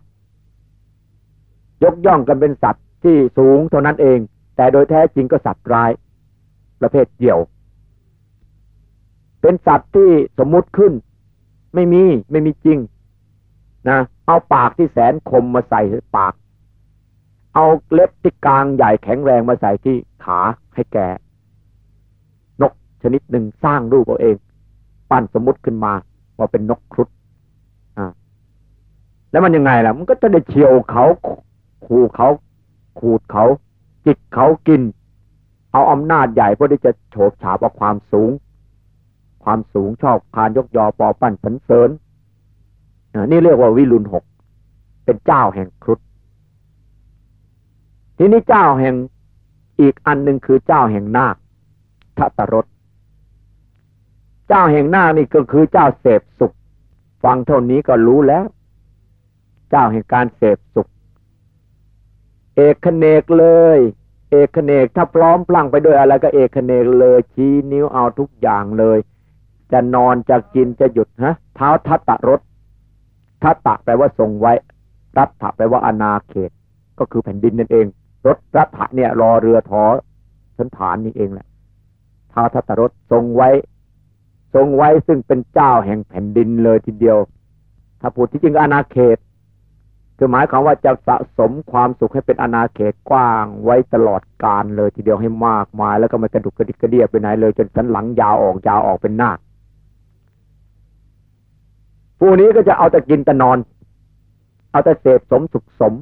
ยกย่องกันเป็นสัตว์ที่สูงเท่านั้นเอง แต่โดยแท้จริงก็สัตว์ร้าย ประเภทเหี่ยว เป็นสัตว์ที่สมมุติขึ้น ไม่มีไม่มีจริงนะเอาปากที่แสนคมมาใส่ปาก เอาเล็บที่กลางใหญ่แข็งแรงมาใส่ที่ขาให้แกนกชนิดหนึ่งสร้างรูปเอาเอง ปั้นสมมติขึ้นมาว่าเป็นนกครุฑอ่าแล้วมันยังไงล่ะ มันก็จะได้เฉียวเขา ขู่เขา ขูดเขา จิกเขากิน เอาอำนาจใหญ่เพื่อที่จะโฉบฉาบเอาความสูง ความสูงชอบคานยกยอปอปั้นสันเสริญนี่เรียกว่าวิรุณหก เป็นเจ้าแห่งครุฑทีนี้เจ้าแห่งอีกอันหนึ่งคือเจ้าแห่งนาคทัตรสเจ้าแห่งนาคนี่ก็คือเจ้าเสพสุข ฟังเท่านี้ก็รู้แล้ว เจ้าแห่งการเสพสุข เอกเนกเลย เอกเนกถ้าพร้อมพลังไปด้วยอะไรก็เอกเนกเลย ชี้นิ้วเอาทุกอย่างเลย จะนอนจะกินจะหยุดฮะเท้าทัตตรสทัตตะแปลว่าทรงไว้ รัฐะแปลว่าอนาเขต ก็คือแผ่นดินนั่นเอง รถรัฐะเนี่ยรอเรือทอสันฐานนี่เองแหละท้าทัตรถทรงไว้ ทรงไว้ซึ่งเป็นเจ้าแห่งแผ่นดินเลยทีเดียว ถ้าพูดที่จริงอนาเขต คือหมายความว่าจะสะสมความสุขให้เป็นอนาเขตกว้างไว้ตลอดกาลเลยทีเดียวให้มากมาย แล้วก็ไม่กระดุกกระดิกกระเดียไปไหนเลย จนสันหลังยาวออกยาวออกเป็นนาคผู้นี้ก็จะเอาแต่กินแต่นอน เอาแต่เสพสมสุขสม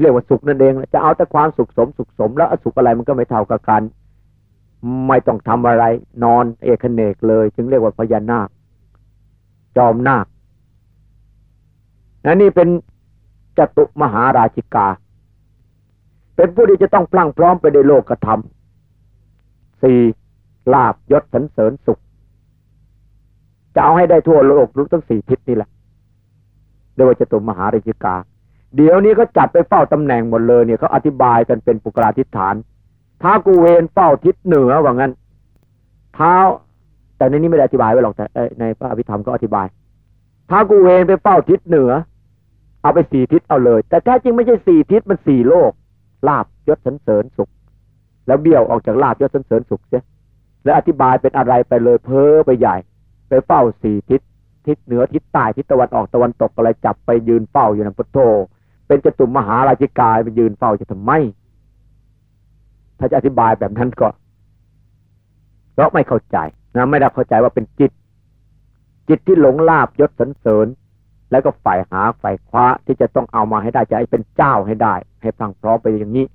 เรียกว่าสุขนั่นเอง จะเอาแต่ความสุขสมสุขสม แล้วสุขอะไรมันก็ไม่เท่ากับกัน ไม่ต้องทำอะไรนอนเอกเนกเลย จึงเรียกว่าพญานาค จอมนาคนนี่เป็น จตุมหาราชิกา เป็นผู้ที่จะต้องพลั่งพร้อมไปในโลกธรรมสี่ลาบยศสันเสริญสุข จะเอาให้ได้ทั่วโลกรู้ทั้งสี่ทิศนี่แหละเรียกว่าจตุมหาราชิกา เดี๋ยวนี้เขาจัดไปเฝ้าตำแหน่งหมดเลยเนี่ยเขาอธิบายกันเป็นปุกราธิฐานท้ากูเวนเฝ้าทิศเหนือว่างั้นเท้าแต่ในนี้ไม่ได้อธิบายไว้หรอกแต่ในพระอภิธรรมก็อธิบายท้ากูเวนไปเฝ้าทิศเหนือ เอาไปสี่ทิศเอาเลย แต่แท้จริงไม่ใช่สี่ทิศมันสี่โลก ลาบยศสันเสริญสุข แล้วเบี้ยวออกจากลาบยศสันเสริญสุขเสียแล้วอธิบายเป็นอะไรไปเลยเพ้อไปใหญ่ ไปเฝ้าสี่ทิศทิศเหนือทิศใต้ทิศตะวันออกตะวันตกอะไรจับไปยืนเฝ้าอยู่ในพุทโธเป็นจตุมมหาราชิกายไปยืนเฝ้าจะทำไมถ้าจะอธิบายแบบนั้นก็เพราะไม่เข้าใจนะไม่ได้เข้าใจว่าเป็นจิต จิตที่หลงลาบยศสันเสริญ แล้วก็ฝ่ายหาฝ่ายคว้าที่จะต้องเอามาให้ได้จะให้เป็นเจ้าให้ได้ ให้ฟังพร้อมไปอย่างนี้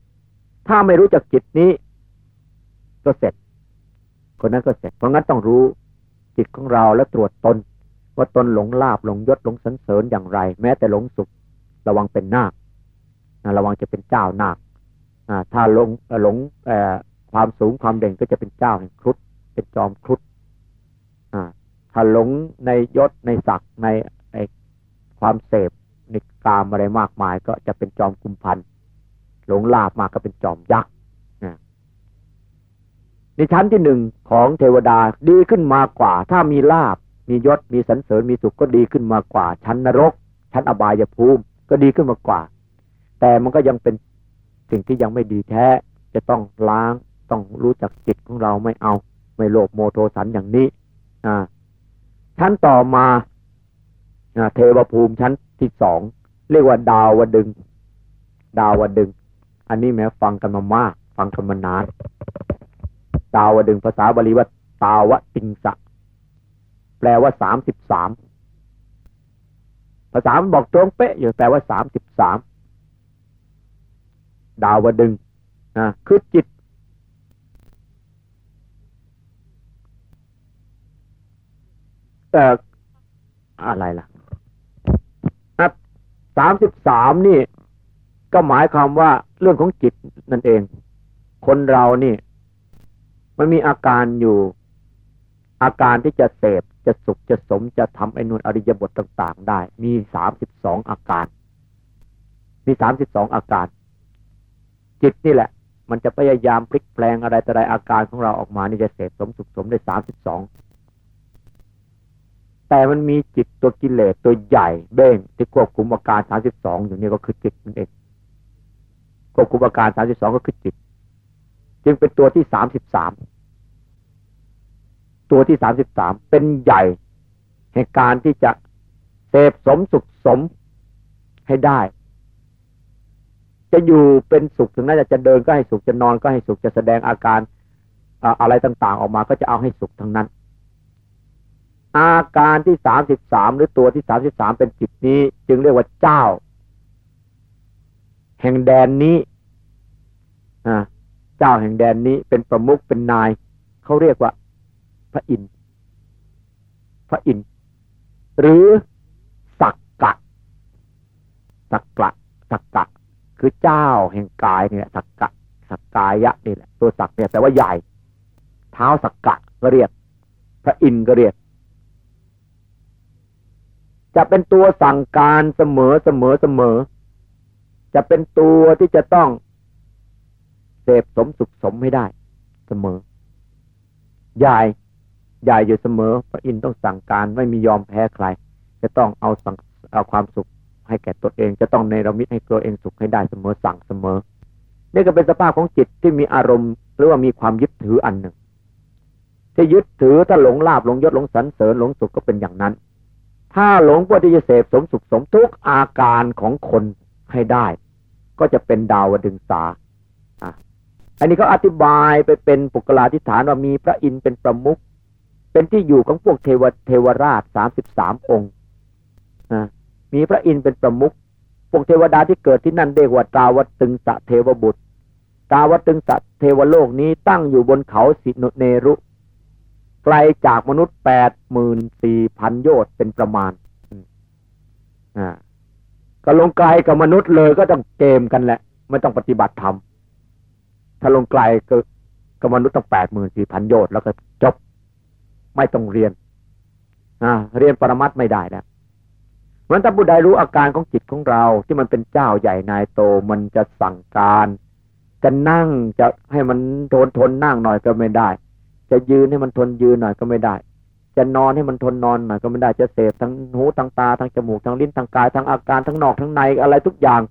ถ้าไม่รู้จักจิตนี้ ก็เสร็จ คนนั้นก็เสร็จ เพราะงั้นต้องรู้จิตของเราและตรวจตน ว่าตนหลงลาบหลงยศหลงสันเสริญอย่างไร แม้แต่หลงสุข ระวังเป็นนาคระวังจะเป็นเจ้านาคถ้าหลงหลงความสูงความเด่นก็จะเป็นเจ้าแห่งครุฑเป็นจอมครุฑถ้าหลงในยศในศักดิ์ใน ความเสพในกามอะไรมากมาย ก็จะเป็นจอมกุมพันหลงลาบมาก็เป็นจอมยักษ์ในชั้นที่หนึ่งของเทวดาดีขึ้นมากว่า ถ้ามีลาบ มียศมีสันเสริญมีสุขก็ดีขึ้นมากว่า ชั้นนรก ชั้นอบายภูมิ ก็ดีขึ้นมากว่า แต่มันก็ยังเป็นสิ่งที่ยังไม่ดีแท้ จะต้องล้างต้องรู้จักจิตของเราไม่เอา ไม่โลภโมโทสันอย่างนี้ อ่าชั้นต่อมา เทวภูมิชั้นที่สองเรียกว่าดาวดึง ดาวดึง อันนี้แม้ฟังกันมามาก ฟังกันมานาน ดาวดึงภาษาบาลีว่าตาวติงสะ แปลว่าสามสิบสามภาษามันบอกตรงเป๊ะอยู่แปลว่าสามสิบสามดาวดึงนะคือจิตแต่อะไรล่ะ สามสิบสามนี่ ก็หมายความว่าเรื่องของจิตนั่นเอง คนเรานี่ มันมีอาการอยู่ อาการที่จะเสพจะสุขจะสมจะทำไอ้นวนอริยบทต่าง ๆ ได้ มีสามสิบสองอาการ มีสามสิบสองอาการ จิตนี่แหละ มันจะพยายามพลิกแปลงอะไรแต่ใดอาการของเราออกมานี่จะเสพสมสุขสมได้สามสิบสอง แต่มันมีจิตตัวกิเลสตัวใหญ่เบ้งที่ควบคุมอาการสามสิบสองอยู่นี่ก็คือจิตมันเองควบคุมอาการสามสิบสองก็คือจิต จึงเป็นตัวที่สามสิบสามตัวที่สามสิบสามเป็นใหญ่แห่งการที่จะเสพสมสุขสมให้ได้ จะอยู่เป็นสุขถึงนั้นจะเดินก็ให้สุขจะนอนก็ให้สุขจะแสดงอาการอะไรต่าง ๆ ออกมาก็จะเอาให้สุขทั้งนั้น อาการที่สามสิบสามหรือตัวที่สามสิบสามเป็นจิตนี้ จึงเรียกว่าเจ้า แห่งแดนนี้เจ้าแห่งแดนนี้เป็นประมุขเป็นนายเขาเรียกว่า พระอินทร์พระอินทร์หรือสักกะสักกะสักกะ คือเจ้าแห่งกายเนี่ยสักกะสักกายะนี่แหละตัวสักเนี่ยแต่ว่าใหญ่ เท้าสักกะก็เรียก พระอินทร์ก็เรียก จะเป็นตัวสั่งการเสมอเสมอเสมอ จะเป็นตัวที่จะต้องเสพสมสุขสมให้ได้ เสมอยายยายอยู่เสมอ พระอินทร์ต้องสั่งการไม่มียอมแพ้ใคร จะต้องเอาสั่งเอาความสุขให้แก่ตัวเอง จะต้องในระมิตให้ตัวเองสุขให้ได้เสมอสั่งเสมอนี่ก็เป็นสภาพของจิตที่มีอารมณ์ หรือว่ามีความยึดถืออันหนึ่งที่ยึดถือถ้าหลงลาบหลงยศหลงสรรเสริญหลงสุขก็เป็นอย่างนั้น ถ้าหลงเพื่อที่จะเสพสมสุขสมทุกอาการของคนให้ได้ ก็จะเป็นดาวดึงสาอันนี้ก็อธิบายไปเป็นปุกลาธิฐานว่ามีพระอินทร์เป็นประมุขเป็นที่อยู่ของพวกเทวเทวราชสามสิบสามองค์มีพระอินทร์เป็นประมุขพวกเทวดาที่เกิดที่นั่นเรียกว่าตาวตึงสะเทวบุตร ตาวตึงสะเทวโลกนี้ตั้งอยู่บนเขาสิโนเนรุ ไกลจากมนุษย์แปดหมื่นสี่พันโยชน์เป็นประมาณอ่าก็ลงไกลกับมนุษย์เลยก็ต้องเกมกันแหละ ไม่ต้องปฏิบัติธรรมถ้าลงไกลก็กับมนุษย์ต้องแปดหมื่นสี่พันโยชน์แล้วก็จบ ไม่ต้องเรียนอ่าเรียนปรมัตไม่ได้แล้วมันถ้าผู้ใดรู้อาการของจิตของเราที่มันเป็นเจ้าใหญ่นายโตมันจะสั่งการ จะนั่งจะให้มันทนทนนั่งหน่อยก็ไม่ได้ จะยืนให้มันทนยืนหน่อยก็ไม่ได้ จะนอนให้มันทนนอนหน่อยก็ไม่ได้ จะเสพทั้งหูทั้งตาทั้งจมูกทั้งลิ้นทั้งกายทั้งอาการทั้งนอกทั้งในอะไรทุกอย่าง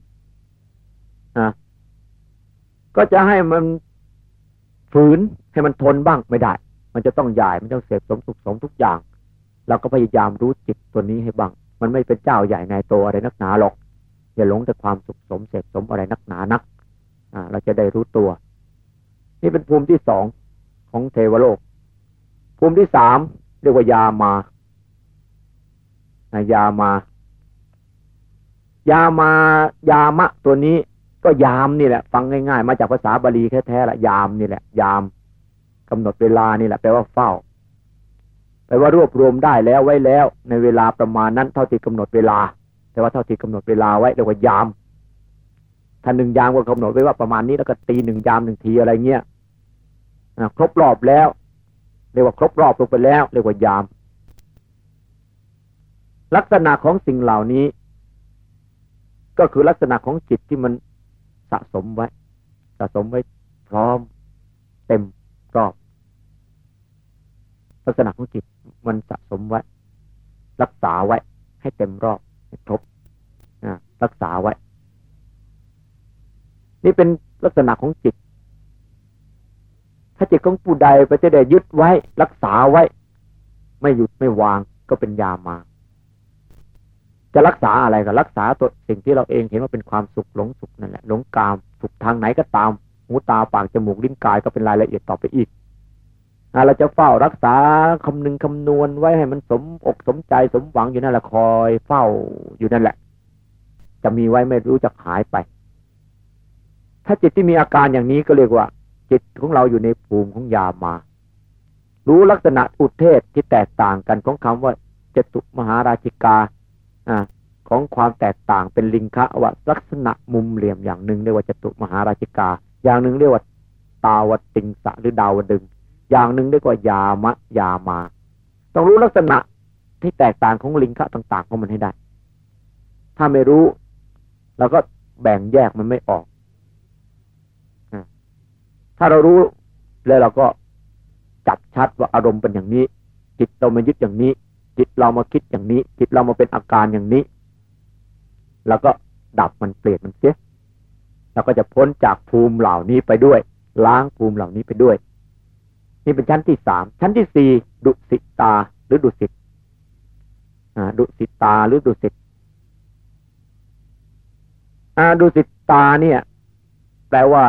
อ่าก็จะให้มันฝืนให้มันทนบ้างไม่ได้ มันจะต้องใหญ่มันต้องเสพสมสุขสมทุกอย่าง เราก็พยายามรู้จิตตัวนี้ให้บ้าง มันไม่เป็นเจ้าใหญ่ในโตอะไรนักหนาหรอก อย่าหลงแต่ความสุขสมเสพสมอะไรนักหนานัก อ่า เราจะได้รู้ตัว นี่เป็นภูมิที่สอง ของเทวโลก ภูมิที่สามเรียกว่ายามายามายามายามะตัวนี้ก็ยามนี่แหละ ฟังง่ายๆ มาจากภาษาบาลีแท้ๆละยามนี่แหละ ยามกำหนดเวลานี่แหละแปลว่าเฝ้าแปลว่ารวบรวมได้แล้วไว้แล้ว ในเวลาประมาณนั้นเท่าที่กำหนดเวลา แต่ว่าเท่าที่กำหนดเวลาไว้เรียกว่ายามถ้าหนึ่งยามก็กำหนดไว้ว่าประมาณนี้แล้วก็ตีหนึ่งยามหนึ่งทีอะไรเงี้ย ครบรอบแล้ว เรียกว่าครบรอบลงไปแล้ว เรียกว่ายาม ลักษณะของสิ่งเหล่านี้ ก็คือลักษณะของจิตที่มันสะสมไว้ สะสมไว้พร้อม เต็มรอบ ลักษณะของจิตมันสะสมไว้ รักษาไว้ให้เต็มรอบให้ครบรักษาไว้ นี่เป็นลักษณะของจิต ถ้าจิตของผู้ใดไปจะได้ยึดไว้รักษาไว้ ไม่หยุดไม่วางก็เป็นยามา จะรักษาอะไรก็รักษาตัวสิ่งที่เราเองเห็นว่าเป็นความสุขหลงสุขนั่นแหละหลงกามสุขทางไหนก็ตามหูตาปากจมูกลิ้นกายก็เป็นรายละเอียดต่อไปอีกเราจะเฝ้ารักษาคำนึงคำนวณไว้ให้มันสมอกสมใจสมหวังอยู่นั่นแหละคอยเฝ้าอยู่นั่นแหละ จะมีไว้ไม่รู้จะหายไป ถ้าจิตที่มีอาการอย่างนี้ก็เรียกว่า จิตของเราอยู่ในภูมิของยามา รู้ลักษณะอุเทศที่แตกต่างกันของคำว่าจตุมหาราชิกาอของความแตกต่างเป็นลิงคะว่าลักษณะมุมเหลี่ยมอย่างหนึ่งเรียกว่าจตุมหาราชิกา อย่างหนึ่งเรียกว่าตาวติงสะหรือดาวดึง อย่างหนึ่งเรียกว่ายามะยามา ต้องรู้ลักษณะที่แตกต่างของลิงคะต่าง ๆ ของมันให้ได้ ถ้าไม่รู้เราก็แบ่งแยกมันไม่ออก ถ้าเรารู้แล้วเราก็จับชัดว่าอารมณ์เป็นอย่างนี้ จิตเรามายึดอย่างนี้ จิตเรามาคิดอย่างนี้ จิตเรามาเป็นอาการอย่างนี้ แล้วก็ดับมันเปลี่ยนมันเสียเราก็จะพ้นจากภูมิเหล่านี้ไปด้วย ล้างภูมิเหล่านี้ไปด้วย นี่เป็นชั้นที่สามชั้นที่สี่ดุสิตาหรือดุสิตดุสิตาหรือดุสิตดุสิตาเนี่ย แปลว่า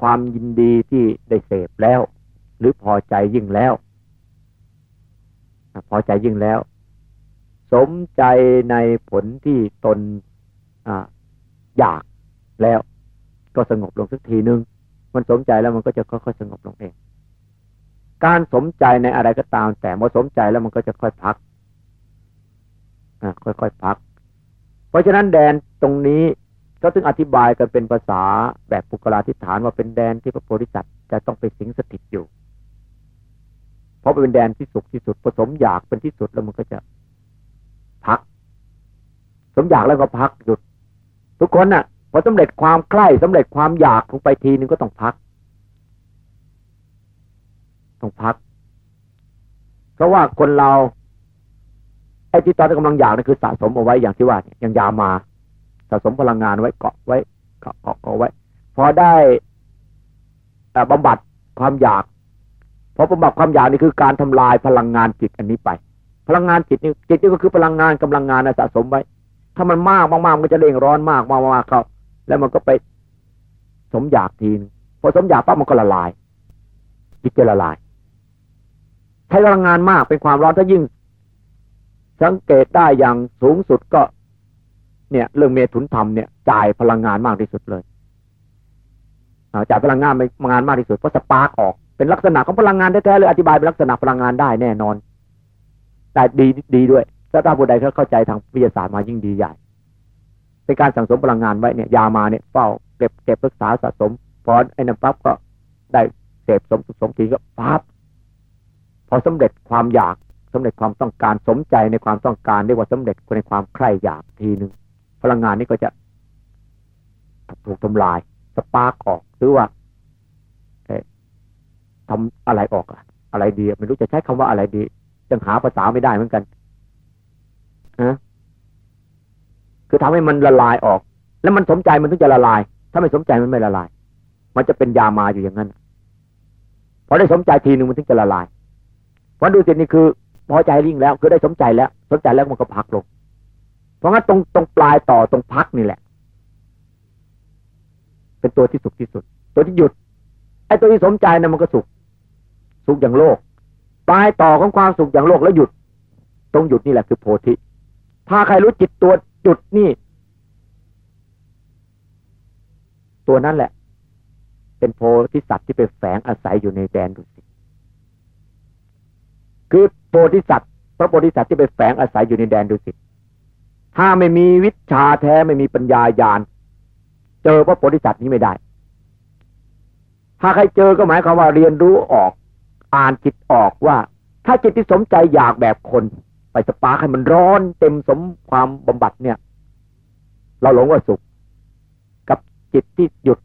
ความยินดีที่ได้เสพแล้ว หรือพอใจยิ่งแล้วพอใจยิ่งแล้ว สมใจในผลที่ตนออยากแล้ว ก็สงบลงสักทีนึง มันสมใจแล้วมันก็จะค่อยๆสงบลงเอง การสมใจในอะไรก็ตาม แต่เมื่อสมใจแล้วมันก็จะค่อยพักค่อยๆพัก เพราะฉะนั้นแดนตรงนี้ ก็ถึงอธิบายกันเป็นภาษาแบบปุกลาธิฐานว่าเป็นแดนที่พระโพธิสัตว์จะต้องไปสิงสถิตอยู่ เพราะเป็นแดนที่สุขที่สุดผสมอยากเป็นที่สุดแล้วมันก็จะพัก สมอยากแล้วก็พักหยุด ทุกคนน่ะพอสำเร็จความใคร่สำเร็จความอยากลงไปทีนึงก็ต้องพัก ต้องพัก เพราะว่าคนเราไอ้ที่ตอนที่กำลังอยากนั่นคือสะสมเอาไว้อย่างที่ว่าอย่างยามา สะสมพลังงานไว้เกาะไว้เกาะเกาะไว้ พอได้บำบัดความอยากพราะประบับความอยากนี่คือการทำลายพลังงานจิตอันนี้ไป พลังงานจิตนี่จิตนี่ก็คือพลังงานกำลังงานสะสมไว้ ถ้ามันมากมากๆมันก็จะเร่งร้อนมากมากๆเขาแล้วมันก็ไปสมอยากทีนพอสมอยากปั๊บมันก็ละลายจิตจะละลาย ใช้พลังงานมากเป็นความร้อนถ้ายิ่ง สังเกตได้อย่างสูงสุดก็ เนี่ยเรื่องเมถุนธรรมเนี่ยจ่ายพลังงานมากที่สุดเลยจ่ายพลังงานไปงานมากที่สุดเพราะสปาร์กออกเป็นลักษณะของพลังงานแท้ๆเลยอธิบายเป็นลักษณะพลังงานได้แน่นอน แต่ดีดีด้วยถ้าถ้าผู้ใดเขาเข้าใจทางวิทยาศาสตร์มายิ่งดีใหญ่เป็นการสั่งสมพลังงานไว้เนี่ยยามาเนี่ยเฝ้าเก็บเก็บรักษาสะสมพอไอ้นั่นปั๊บก็ได้เสพสมสมทีก็ปั๊บพอสำเร็จความอยากสำเร็จความต้องการสมใจในความต้องการเรียกว่าสำเร็จในความใคร่อยากทีหนึ่ง พลังงานนี้ก็จะถูกทำลายสปาร์กออกหรือว่าทำอะไรออกอะอะไรดีไม่รู้จะใช้คำว่าอะไรดียังหาภาษาไม่ได้เหมือนกันฮะคือทำให้มันละลายออก แล้วมันสมใจมันถึงจะละลาย ถ้าไม่สมใจมันไม่ละลาย มันจะเป็นยามาอยู่อย่างนั้นพอได้สมใจทีหนึ่งมันถึงจะละลายเพราะดูสินี่คือพอใจริ่งแล้ว คือได้สมใจแล้ว สมใจแล้วมันก็พักลง เพราะงั้นตรงตรงปลายต่อตรงพักนี่แหละ เป็นตัวที่สุขที่สุด ตัวที่หยุดไอ้ตัวที่สมใจนะมันก็สุข สุขอย่างโลก ปลายต่อของความสุขอย่างโลกแล้วหยุด ตรงหยุดนี่แหละคือโพธิ ถ้าใครรู้จิตตัวหยุดนี่ ตัวนั้นแหละ เป็นโพธิสัตว์ที่ไปแฝงอาศัยอยู่ในแดนดุสิตคือโพธิสัตว์พระโพธิสัตว์ที่ไปแฝงอาศัยอยู่ในแดนดุสิต ถ้าไม่มีวิชาแท้ไม่มีปัญญาญาณ เจอพระโพธิสัตว์นี้ไม่ได้ ถ้าใครเจอก็หมายความว่าเรียนรู้ออก อ่านจิตออกว่า ถ้าจิตที่สมใจอยากแบบคน ไปสปาให้มันร้อนเต็มสมความบำบัดเนี่ย เราหลงว่าสุข กับจิตที่หยุด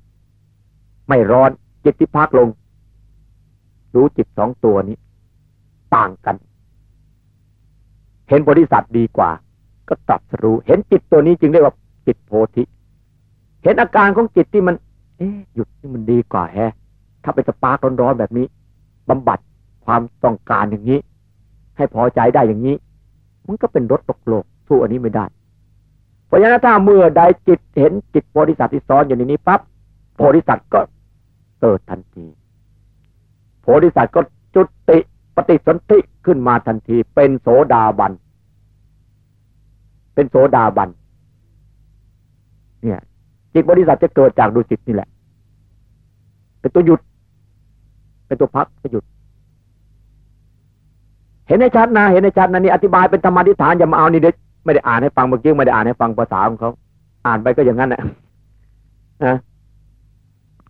ไม่ร้อน จิตที่พักลง รู้จิตสองตัวนี้ ต่างกัน เห็นบริษัทดีกว่า ก็ตัดรู้ เห็นจิตตัวนี้จึงเรียกว่าจิตโพธิ เห็นอาการของจิตที่มัน เอ๊หยุดที่มันดีกว่าแฮะ ถ้าไปสปาร์กร้อนๆแบบนี้บำบัดความต้องการอย่างนี้ ให้พอใจได้อย่างนี้ มันก็เป็นรถตกโลกสู้อันนี้ไม่ได้ เพราะฉะนั้นถ้าเมื่อใดจิตเห็นจิตโพธิสัตว์ที่ซ้อนอยู่ในนี้ปั๊บโพธิสัตว์ก็เกิดทันที โพธิสัตว์ก็จุติปฏิสนธิขึ้นมาทันทีเป็นโสดาบัน เป็นโสดาบัน เนี่ย จิตบริษัทจะเกิดจากดุสิตนี่แหละ เป็นตัวหยุด เป็นตัวพักก็หยุด เห็นในชัดนะ เห็นในชัดนะนี่อธิบายเป็นธรรมดิฐานอย่ามาเอานี่เด็กไม่ได้อ่านให้ฟังเมื่อกี้ไม่ได้อ่านให้ฟังภาษาของเขาอ่านไปก็อย่างนั้นแหละนะ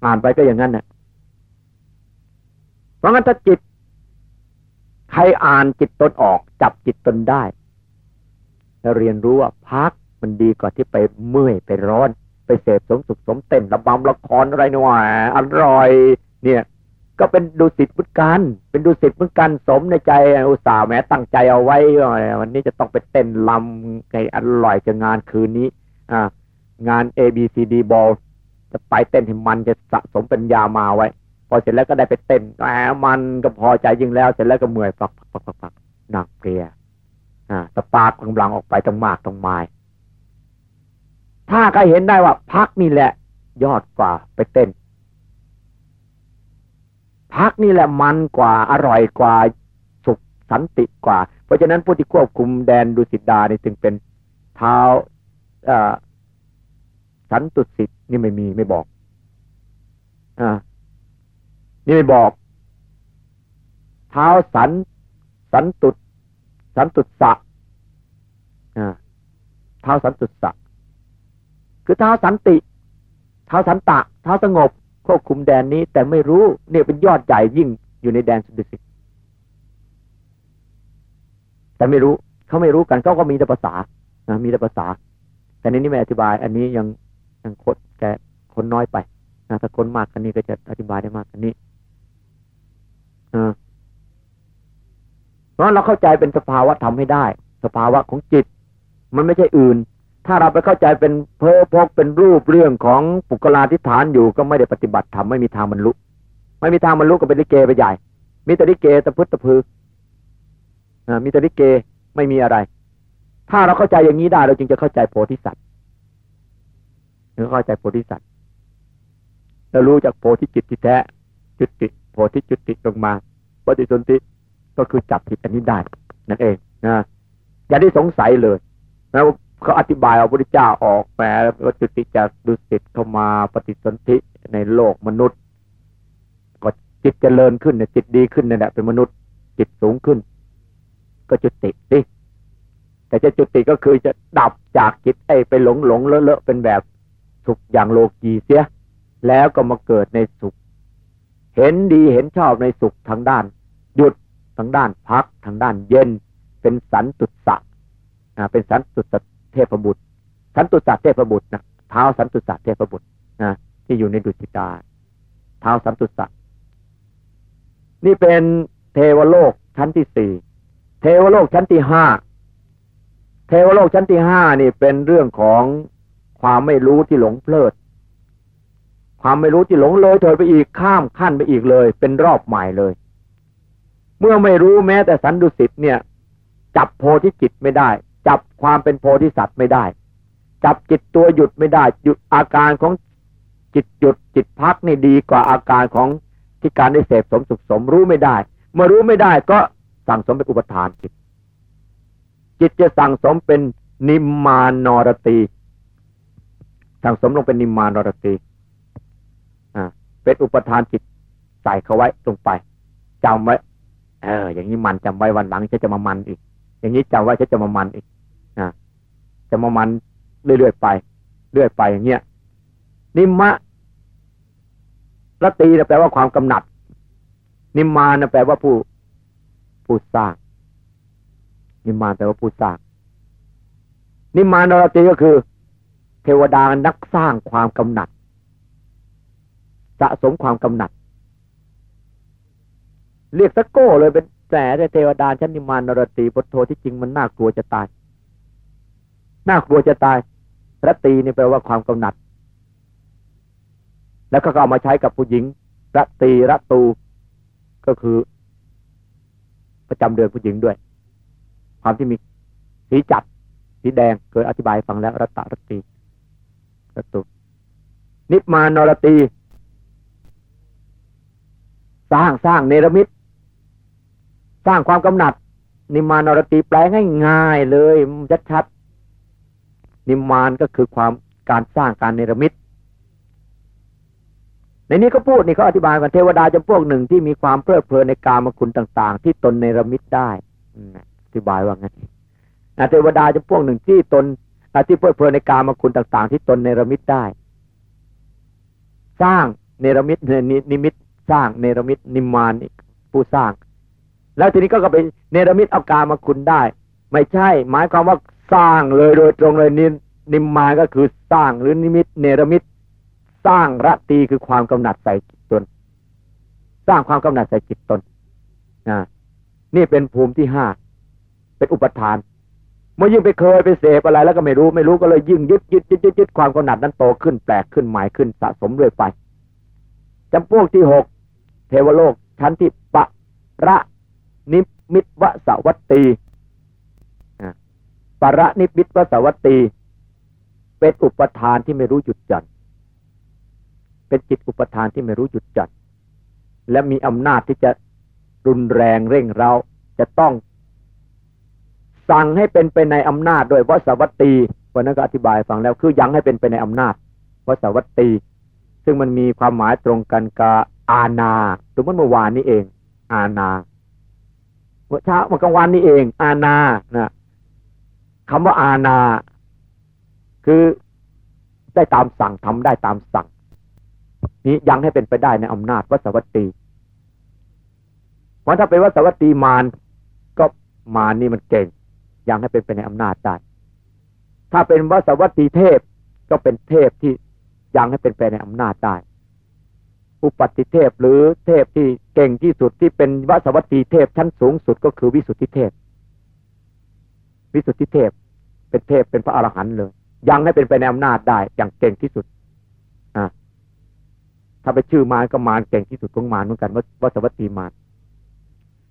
อ่านไปก็อย่างนั้นแหละเพราะงั้นถ้าจิต ใครอ่านจิตตนออก จับจิตตนได้ แล้วเรียนรู้ว่าพักมันดีกว่าที่ไปเมื่อยไปร้อน ไปเสพสมสุขสมเต้นระบำละครอะไรนี่ว่าอร่อย เนี่ย ก็เป็นดูสิทธิ์เหมือนกัน เป็นดูสิทธิ์เหมือนกันสมในใจอุตส่าห์แม้ตั้งใจเอาไว้วันนี้จะต้องไปเต้นลำไงอร่อยจะงานคืนนี้ อ่างาน A B C D ball จะไปเต้นให้มันจะสะสมปัญญามาไว้ พอเสร็จแล้วก็ได้ไปเต้นแหมมันก็พอใจยิ่งแล้ว เสร็จแล้วก็เมื่อยฝักฝักฝักฝักหนักเปรีย สปาร์กกำลังออกไปต้องมากต้องมายถ้าใครเห็นได้ว่าพักนี่แหละ ยอดกว่าไปเต้น พักนี่แหละมันกว่าอร่อยกว่าสุขสันติกว่า เพราะฉะนั้นผู้ที่ควบคุมแดนดุสิตดานี่จึงเป็นเท้าสันตุสิทธิ์นี่ไม่มีไม่บอกอนี่ไม่บอก เท้าสันสันตุ สันตุสะเท้าสันตุสะคือเท้าสันติ เท้าสันตะ เท้าสงบควบคุมแดนนี้ แต่ไม่รู้เนี่ยเป็นยอดใหญ่ยิ่งอยู่ในแดนสุดสิแต่ไม่รู้เขาไม่รู้กันเขาก็มีแต่ภาษานะมีแต่ภาษา แต่ในนี้ไม่อธิบาย อันนี้ยังยังคดแกคนน้อยไปนะถ้าคนมากกันนี้ก็จะอธิบายได้มากกันนี้ เพราะเราเข้าใจเป็นสภาวะทำให้ได้ สภาวะของจิต มันไม่ใช่อื่น ถ้าเราไปเข้าใจเป็นเพ้อพกเป็นรูปเรื่องของปุกลาธิฐานอยู่ก็ไม่ได้ปฏิบัติธรรมไม่มีทางบรรลุไม่มีทางบรรลุก็เป็นลิเกไปใหญ่ มีแต่ลิเกตะพุตตะพือมีแต่ลิเกไม่มีอะไร ถ้าเราเข้าใจอย่างนี้ได้ เราจึงจะเข้าใจโพธิสัตว์ถึงเข้าใจโพธิสัตว์เรารู้จากโพธิจิตที่แท้จุติโพธิจุติลงมาปฏิสนธิ ก็คือจับผิดอันนี้ได้นั่นเองนะอย่าได้สงสัยเลยนะเขาอธิบายเอาพระเจ้าออกแปลว่าจุติจากดุสิตเข้ามาปฏิสนธิในโลกมนุษย์ ก็จิตเจริญขึ้นเนี่ยจิตดีขึ้นเนี่ยเป็นมนุษย์จิตสูงขึ้น ก็จุติสิแต่จะจุติก็คือจะดับจากจิตไอ้ไปหลงหลงเลอะเลอะเป็นแบบสุขอย่างโลกีเสีย แล้วก็มาเกิดในสุข เห็นดีเห็นชอบในสุขทางด้าน หยุด ทางด้านพักทางด้านเย็น เป็นสันตุสะเป็นสันตุสเทพบุตร สันตุสะเทพบุตรนะเท้าสันตุสะเทพบุตรนะที่อยู่ในดุสิตาเท้าสันตุสะนี่เป็นเทวโลกชั้นที่สี่เทวโลกชั้นที่ห้าเทวโลกชั้นที่ห้านี่เป็นเรื่องของความไม่รู้ที่หลงเพลิด ความไม่รู้ที่หลงเลยถอยไปอีกข้ามขั้นไปอีกเลย เป็นรอบใหม่เลย เมื่อไม่รู้แม้แต่สันดุสิตเนี่ย จับโพธิจิตไม่ได้ จับความเป็นโพธิสัตว์ไม่ได้ จับจิตตัวหยุดไม่ได้หยุดอาการของจิตหยุดจิตพักนี่ดีกว่าอาการของที่การได้เสพสมสุขสมรู้ไม่ได้ เมื่อรู้ไม่ได้ก็สั่งสมเป็นอุปทานจิต จิตจะสั่งสมเป็นนิมมานรตีสั่งสมลงเป็นนิมมานรตีอ่าเป็นอุปทานจิตใส่เข้าไว้ลงไปจำไว้ เออ อย่างนี้มันจำไว้วันหลังฉันจะมามันอีก อย่างนี้จำไว้ฉันจะมามันอีกอ่าจะมามันเรื่อยๆไป เรื่อยไปอย่างเงี้ยนิมมะละตีแปลว่าความกำหนัด นิมมานแปลว่าผู้ผู้สร้างนิมมานแปลว่าผู้สร้างนิมมานรตีก็คือ เทวดานักสร้างความกำหนัด สะสมความกำหนัด เรียกสะโก้เลยเป็นแสเทวดาชั้นนิมานนรตีปโทที่จริงมันน่ากลัวจะตาย น่ากลัวจะตายรตีนี่แปลว่าความกำหนัด แล้วก็เอามาใช้กับผู้หญิงรตีรตู ก็คือประจำเดือนผู้หญิงด้วย ความที่มีสีจัดสีแดงเคยอธิบายฟังแล้วรัตรตีรตุนิมานนรตี สร้างสร้างเนรมิต สร้างความกำหนัด นิมานรตีแปลง่ายๆเลยชัดๆนิมานก็คือความการสร้างการเนรมิตในนี้ก็พูดนี่เขาอธิบายกันเทวดาจำพวกหนึ่งที่มีความเพลิดเพลินในกามคุณต่าง ๆ ที่ตนเนรมิตได้อธิบายว่างั้นเทวดาจำพวกหนึ่งที่ตนที่เพลิดเพลินในกามคุณต่าง ๆ ที่ตนเนรมิตได้ สร้างเนรมิตนิมิตสร้างเนรมิตนิมานผู้สร้าง แล้วทีนี้ก็ไปเนรมิตเอากามคุณได้ ไม่ใช่ หมายความว่าสร้างเลยโดยตรงเลยนินิมมานก็คือสร้างหรือนิมิต เนรมิต สร้างรตีคือความกำหนัดใส่จิตตน สร้างความกำหนัดใส่จิตตนนะนี่เป็นภูมิที่ห้าเป็นอุปทานเมื่อยิ่งไปเคยไปเสพอะไรแล้วก็ไม่รู้ไม่รู้ก็เลยยิ่งยึดยึดยึดยึดยึดความกำหนัดนั้นโตขึ้นแปลกขึ้นหมายขึ้นสะสมเรื่อยไปจำพวกที่หกเทวโลกชั้นที่ปะระ นิมิตวสวัตตีประนิมิตวสวัตตี เป็นอุปทานที่ไม่รู้หยุดจันเป็นจิตอุปทานที่ไม่รู้หยุดจัดและมีอำนาจที่จะรุนแรงเร่งเราจะต้องสั่งให้เป็นไปในอำนาจโดยวสวัตตีวันนั้นก็อธิบายฟังแล้วคือยังให้เป็นไปในอำนาจวสวัตตี ซึ่งมันมีความหมายตรงกันกับอาณาสมมติเมื่อวานนี้เอง อาณา มื่อเช้าเมื่อกลางวันนี้เอง อาณานะคำว่าอาณาคือได้ตามสั่งทำได้ตามสั่ง นี้ยังให้เป็นไปได้ในอำนาจวัสวัตตีเพราะถ้าเป็นวัสวัตตีมารก็มารนี่มันเก่ง ยังให้เป็นไปในอำนาจได้ ถ้าเป็นวัสวัตตีเทพก็เป็นเทพที่ยังให้เป็นไปในอำนาจได้ อุปัติเทพหรือเทพที่เก่งที่สุดที่เป็นวสวัตตีเทพชั้นสูงสุดก็คือวิสุทธิเทพ วิสุทธิเทพเป็นเทพเป็นพระอรหันต์เลย ยังให้เป็นไปในอำนาจได้อย่างเก่งที่สุดถ้าไปชื่อมารก็มารเก่งที่สุดของมารเหมือนกันวัสวัตตีมาร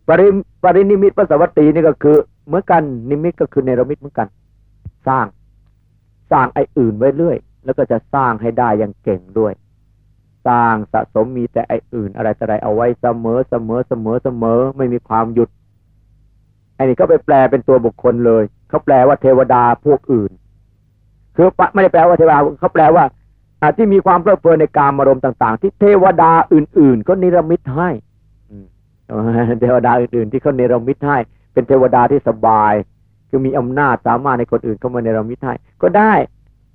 ปริปรินิมิตวัสวัตตีนี่ก็คือเหมือนกันนิมิตก็คือเนรมิตเหมือนกัน สร้างสร้างไอ้อื่นไว้เรื่อย แล้วก็จะสร้างให้ได้อย่างเก่งด้วย สร้างสะสมมีแต่ไออื่น อะไรแต่ไรเอาไว้เสมอเสมอเสมอเสมอไม่มีความหยุดไอนนี้ก็ไปแปลเป็นตัวบุคคลเลยเขาแปลว่าเทวดาพวกอื่น คือไม่ได้แปลว่าเทวดาเขาแปลว่าที่มีความเพลิดเพลินในการอารมณ์ต่าง ๆ ที่เทวดาอื่น ๆ ก็นิรมิตให้เทวดาอื่น ๆ ที่เขาเนรมิตให้ เป็นเทวดาที่สบาย คือมีอำนาจสามารถในคนอื่นเข้ามาเนรมิตให้ก็ได้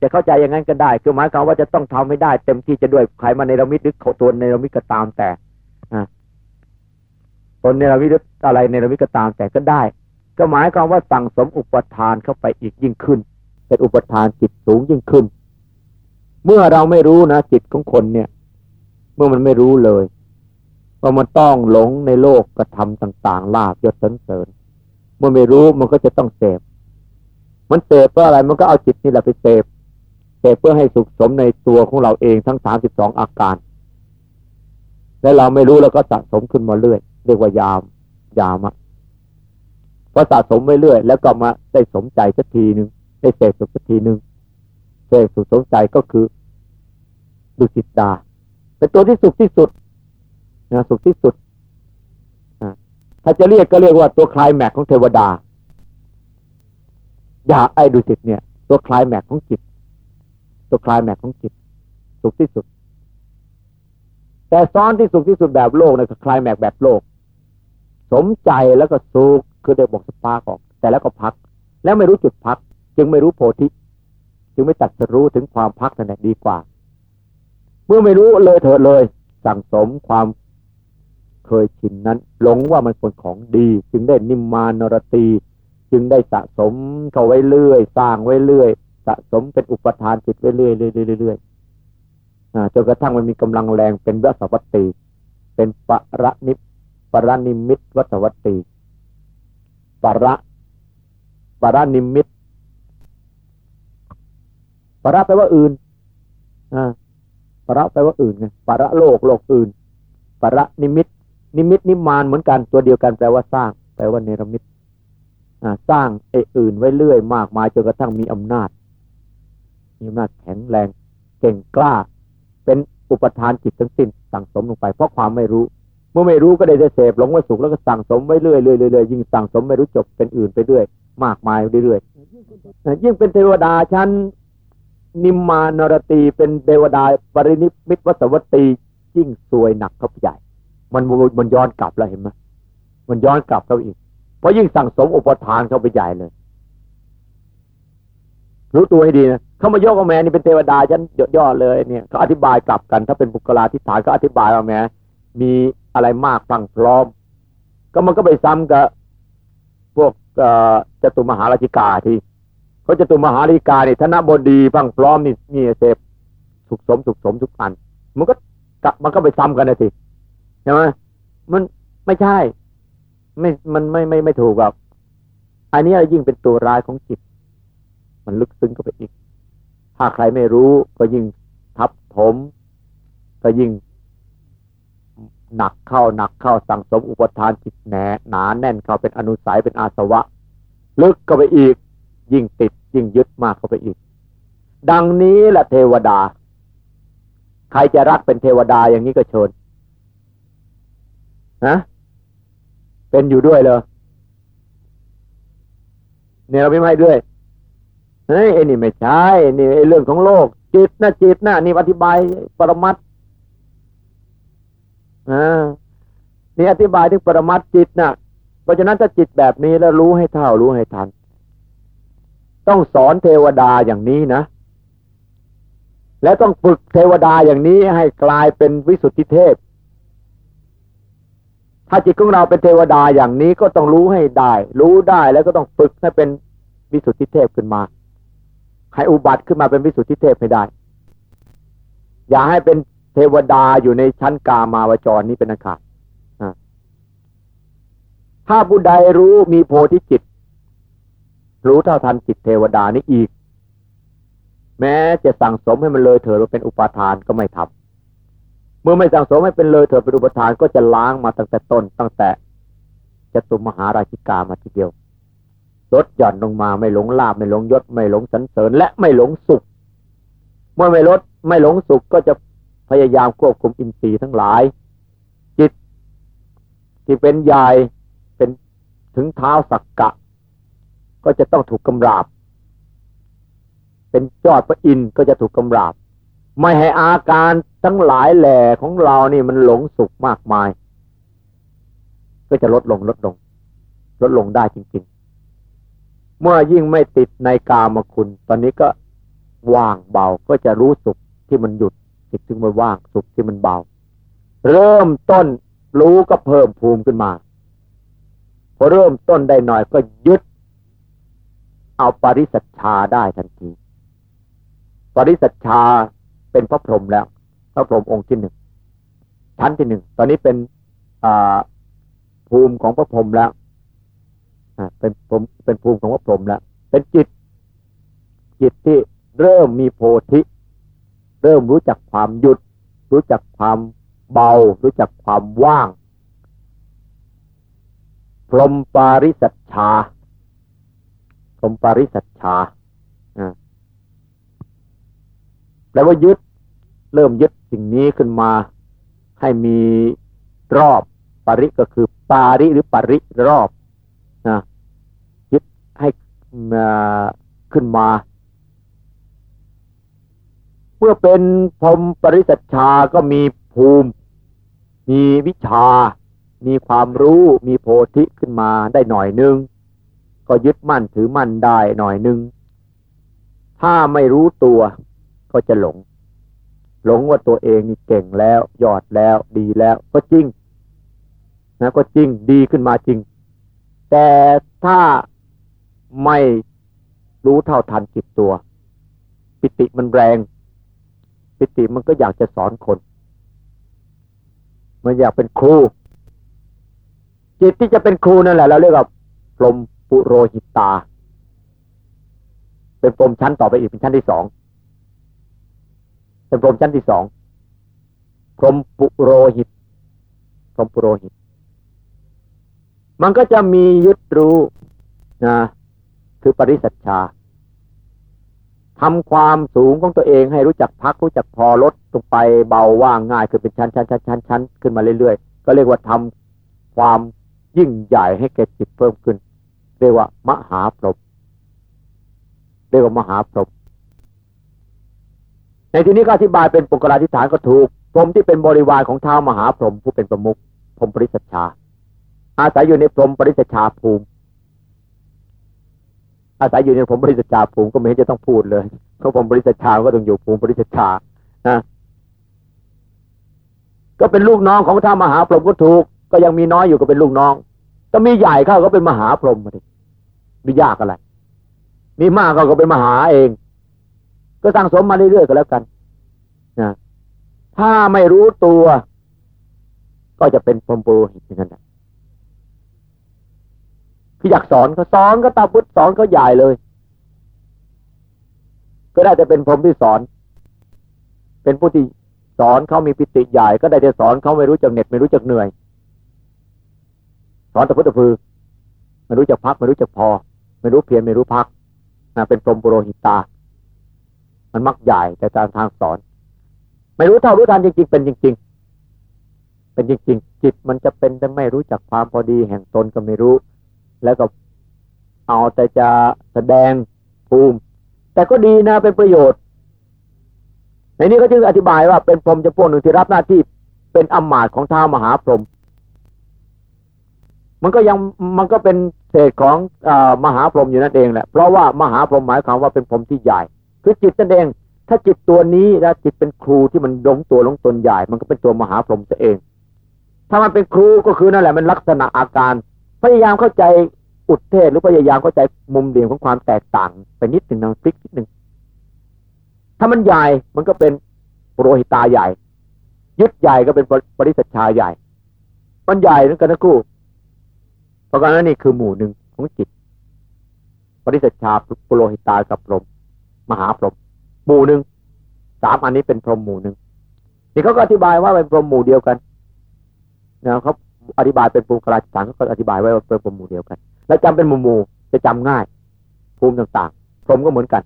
จะเข้าใจอย่างนั้นก็ได้ คือหมายความว่าจะต้องทำไม่ได้ เต็มที่จะด้วยใครมาเนรมิตหรือเขาตัวเนรมิตก็ตามแต่ตนเนรวิทอะไรเนรวิก็ตามแต่ก็ได้ ก็หมายความว่าสั่งสมอุปทานเข้าไปอีกยิ่งขึ้น เป็นอุปทานจิตสูงยิ่งขึ้น เมื่อเราไม่รู้นะจิตของคนเนี่ย เมื่อมันไม่รู้เลยว่ามันต้องหลงในโลกกระทำต่าง ๆ ลาบยศสรรเสริญ เมื่อไม่รู้มันก็จะต้องเสพมันเสพเพื่ออะไรมันก็เอาจิตนี่แหละไปเสพ เสพเพื่อให้สุขสมในตัวของเราเองทั้งสามสิบสองอาการ และเราไม่รู้แล้วก็สะสมขึ้นมาเรื่อย เรียกว่ายาม ยามะพอสะสมไปเรื่อย แล้วก็มาได้สมใจสักทีหนึ่งได้เสพสุขสักทีหนึ่งเสพสุขสมใจก็คือดุสิตดา เป็นตัวที่สุขที่สุดนะสุขที่สุดถ้าจะเรียกก็เรียกว่าตัวคลายแม็กของเทวดา อย่าไอ้ดุสิตเนี่ย ตัวคลายแม็กของจิต ตัวคลายแม็กของจิต สุขที่สุด แต่ซ้อนที่สุขที่สุดแบบโลกนะคือคลายแม็กแบบโลก สมใจแล้วก็สุขคือได้บอก spark ออก แต่แล้วก็พัก แล้วไม่รู้จุดพัก จึงไม่รู้โพธิจึงไม่ตรัสรู้ถึงความพักนั่นแหละดีกว่า เมื่อไม่รู้เลยเถิดเลย สั่งสมความเคยชินนั้นหลงว่ามันเป็นของดี จึงได้นิมมานรตี จึงได้สะสมเขาไว้เรื่อย สร้างไว้เรื่อย สะสมเป็นอุปทานจิตไว้เรื่อยเรื่อยเรื่อยจนกระทั่งมันมีกำลังแรงเป็นวัสวัตตีเป็นปรนิปรนิมิตวัสวัตตีปรปรนิมิตปรแปลว่าอื่นอ่าปรแปลว่าอื่นไงปรโลกโลกอื่นปรนิมิต นิมิตนิมานเหมือนกันตัวเดียวกันแปลว่าสร้าง แปลว่าเนรมิตสร้างไอ้อื่นไว้เรื่อย มากมายจนกระทั่งมีอำนาจ มีอำนาจแข็งแรงเก่งกล้า เป็นอุปทานจิตทั้งสิ้นสั่งสมลงไป เพราะความไม่รู้ เมื่อไม่รู้ก็ได้จะเสพหลงว่าสุขแล้วก็สั่งสมไว้เรื่อยเรื่อยเรื่อยยิ่งสั่งสมไม่รู้จบเป็นอื่นไปเรื่อยมากมายเรื่อยยิ่งเป็นเทวดาชั้นนิมมานรตีเป็นเทวดาปรินิมิตวสวัตตียิ่งซวยหนักเข้าไปใหญ่ มันมันย้อนกลับแล้วเห็นไหมมันย้อนกลับเข้าอีกเพราะยิ่งสั่งสมอุปทานเข้าไปใหญ่เลย รู้ตัวให้ดีนะเขามาโยกเอาแม่นี่เป็นเทวดาฉันย่อเลยเนี่ยเขาอธิบายกลับกัน ถ้าเป็นบุคลาธิฐานก็อธิบายว่าแม่มีอะไรมากฟังพร้อม ก็มันก็ไปซ้ำกับพวกจตุมหาราชิกาที่เขาจตุมหาราชิกานี่ธนบดีฟังพร้อมนี่นี่เสพสุขสมสุขสมทุกอัน มันก็มันก็ไปซ้ำกันนะทีช่ไหมมันไม่ใช่ ไม่มันไม่ไม่ไม่ถูกแบบอันนี้ยิ่งเป็นตัวร้ายของจิต มันลึกซึ้งเข้าไปอีก ถ้าใครไม่รู้ก็ยิ่งทับถม ก็ยิ่งหนักเข้าหนักเข้าสั่งสมอุปทานจิตแหนหนาแน่นเข้าเป็นอนุสัยเป็นอาสวะ ลึกเข้าไปอีก ยิ่งติด ยิ่งยึดมากเข้าไปอีก ดังนี้แหละเทวดา ใครจะรักเป็นเทวดาอย่างนี้ก็เชิญฮะเป็นอยู่ด้วยเลยเนี่ยเราไม่ไม่ด้วย เฮ้ยไอ้นี่ไม่ใช่นี่ไอ้เรื่องของโลก จิตนะจิตนะนี่อธิบายปรมัตอ่านี่อธิบายถึงปรมัตจิตนะเพราะฉะนั้นถ้าจิตแบบนี้แล้วรู้ให้เท่ารู้ให้ทัน ต้องสอนเทวดาอย่างนี้นะและต้องฝึกเทวดาอย่างนี้ให้กลายเป็นวิสุทธิเทพ ถ้าจิตของเราเป็นเทวดาอย่างนี้ก็ต้องรู้ให้ได้ รู้ได้แล้วก็ต้องฝึกให้เป็นวิสุทธิเทพขึ้นมา ให้อุบัติขึ้นมาเป็นวิสุทธิเทพให้ได้ อย่าให้เป็นเทวดาอยู่ในชั้นกามาวจรนี้เป็นอันขาดถ้าผู้ใดรู้มีโพธิจิต รู้เท่าทันจิตเทวดานี้อีก แม้จะสั่งสมให้มันเลยเถิดว่าเป็นอุปาทานก็ไม่ทำเมื่อไม่สั่งสมให้เป็นเลยเถิดเป็นอุปทานก็จะล้างมาตั้งแต่ต้นตั้งแต่จตุมหาราชิกามาทีเดียว ลดหย่อนลงมาไม่หลงลาบไม่หลงยศไม่หลงสันเสริญ และไม่หลงสุข เมื่อไม่ลดไม่หลงสุขก็จะพยายามควบคุมอินทรีย์ทั้งหลาย จิตที่เป็นใหญ่เป็นถึงเท้าสักกะ ก็จะต้องถูกกำราบ เป็นจอดพระอินก็จะถูกกำราบ ไม่ให้อาการทั้งหลายแหล่ของเรานี่มันหลงสุขมากมาย ก็จะลดลงลดลง ลดลงได้จริง ๆ เมื่อยิ่งไม่ติดในกามคุณ ตอนนี้ก็ว่างเบาก็จะรู้สุขที่มันหยุดจิตถึงมันว่างสุขที่มันเบา เริ่มต้นรู้ก็เพิ่มภูมิขึ้นมาพอเริ่มต้นได้หน่อยก็ยึด เอาปริสัชชาได้ทันทีปริสัชชาเป็นพระพรหมแล้ว พระพรหมองค์ที่หนึ่งชั้นที่หนึ่งตอนนี้เป็นภูมิของพระพรหมแล้ว เป็นผมเป็นภูมิของพระพรหมแล้วเป็นจิต จิตที่เริ่มมีโพธิ เริ่มรู้จักความหยุด รู้จักความเบา รู้จักความว่าง พรหมปาริสัชชาพรหมปาริสัชชาแปลว่ายึด เริ่มยึดสิ่งนี้ขึ้นมา ให้มีรอบปริก็คือปาริหรือปริรอบ ขึ้นมา เมื่อเป็นพรมปริสัชชาก็มีภูมิ มีวิชา มีความรู้มีโพธิขึ้นมาได้หน่อยนึง ก็ยึดมั่นถือมั่นได้หน่อยนึง ถ้าไม่รู้ตัวก็จะหลง หลงว่าตัวเองนี่เก่งแล้วยอดแล้วดีแล้วก็จริงนะก็จริงดีขึ้นมาจริง แต่ถ้า ไม่รู้เท่าทันจิตตัว ปิติมันแรง ปิติมันก็อยากจะสอนคน มันอยากเป็นครู จิตที่จะเป็นครูนั่นแหละ เราเรียกว่าพรมปุโรหิตา เป็นพรมชั้นต่อไปอีกเป็นชั้นที่สองเป็นพรมชั้นที่สองพรมปุโรหิตพรมปุโรหิต มันก็จะมียึดรู้นะ คือปริสัชชาทำความสูงของตัวเองให้รู้จักพักรู้จักพอลดลงไปเบาว่างง่ายคือเป็นชั้นชั้นชั้นชั้นชั้นขึ้นมาเรื่อยๆ ก็เรียกว่าทำความยิ่งใหญ่ให้แก่จิตเพิ่มขึ้น เรียกว่ามหาพรหมเรียกว่ามหาพรหมในที่นี้ก็อธิบายเป็นปุกราธิฐานก็ถูกพรหมที่เป็นบริวารของเท้ามหาพรหมผู้เป็นประมุขพรหมปริสัชชา อาศัยอยู่ในพรมปริศชาภูมิ อาศัยอยู่ในพรมปริศชาภูมิก็ไม่เห็นจะต้องพูดเลยเพราะพรมปริศชาก็ต้องอยู่ภูมิปริศชานะก็เป็นลูกน้องของท่ามหาพรหมก็ถูก ก็ยังมีน้อยอยู่ก็เป็นลูกน้องก็มีใหญ่เข้าก็เป็นมหาพรหมมาดิมียากอะไร มีมากก็ก็เป็นมหาเอง ก็สร้างสมมาเรื่อยๆก็แล้วกันนะถ้าไม่รู้ตัว ก็จะเป็นพรหมปุโรหิตอย่างนั้นแหละ คืออยากสอนเขาสอนก็ตาพุทธสอนเขาใหญ่เลย ก็ได้จะเป็นพรหมที่สอน เป็นผู้ที่สอนเขามีปิติใหญ่ ก็ได้จะสอนเขาไม่รู้จักเหน็ดไม่รู้จักเหนื่อย สอนตะพุทธพือไม่รู้จักพักไม่รู้จักพอ ไม่รู้เพียรไม่รู้พักนะเป็นพรหมปุโรหิตา มันมักใหญ่แต่ตามทางสอน ไม่รู้เท่ารู้ทันจริงๆเป็นจริง ๆ เป็นจริง ๆ จิตมันจะเป็นแต่ไม่รู้จักความพอดีแห่งตนก็ไม่รู้ แล้วก็เอาแต่จะแสดงภูมิ แต่ก็ดีนะเป็นประโยชน์ ในนี้ก็จึงอธิบายว่าเป็นพรหมจำพวกหนึ่งที่รับหน้าที่เป็นอำมาตย์ของท้ามหาพรหมมันก็ยังมันก็เป็นเศษของอมหาพรหมอยู่นั่นเองแหละเพราะว่ามหาพรหมหมายความว่าเป็นพรหมที่ใหญ่ คือจิตนั่นเอง ถ้าจิตตัวนี้แล้วจิตเป็นครูที่มันลงตัวลงตนใหญ่ มันก็เป็นตัวมหาพรหมตัวเอง ถ้ามันเป็นครูก็คือนั่นแหละมันลักษณะอาการ พยายามเข้าใจอุดเทศหรือพยายามเข้าใจมุมเหลี่ยมของความแตกต่างไปนิดหนึ่งนะพลิกนิดหนึ่งถ้ามันใหญ่มันก็เป็นโรหิตาใหญ่ ยึดใหญ่ก็เป็นปริสัชชาใหญ่ มันใหญ่นั่นกันนะคู่เพราะงั้นนี่คือหมู่หนึ่งของจิต ปริสัชชาปุโรหิตากับพรมมหาพรมหมู่หนึ่งสามอันนี้เป็นพรหมหมู่หนึ่งนี่เขาก็อธิบายว่าเป็นพรหมหมู่เดียวกันนะครับ อธิบายเป็นภูมิกราสารก็อธิบายไว้ว่าเป็นภูมิหมู่เดียวกัน แล้วจำเป็นหมู่หมู่จะจำง่าย ภูมิต่างๆพรมก็เหมือนกัน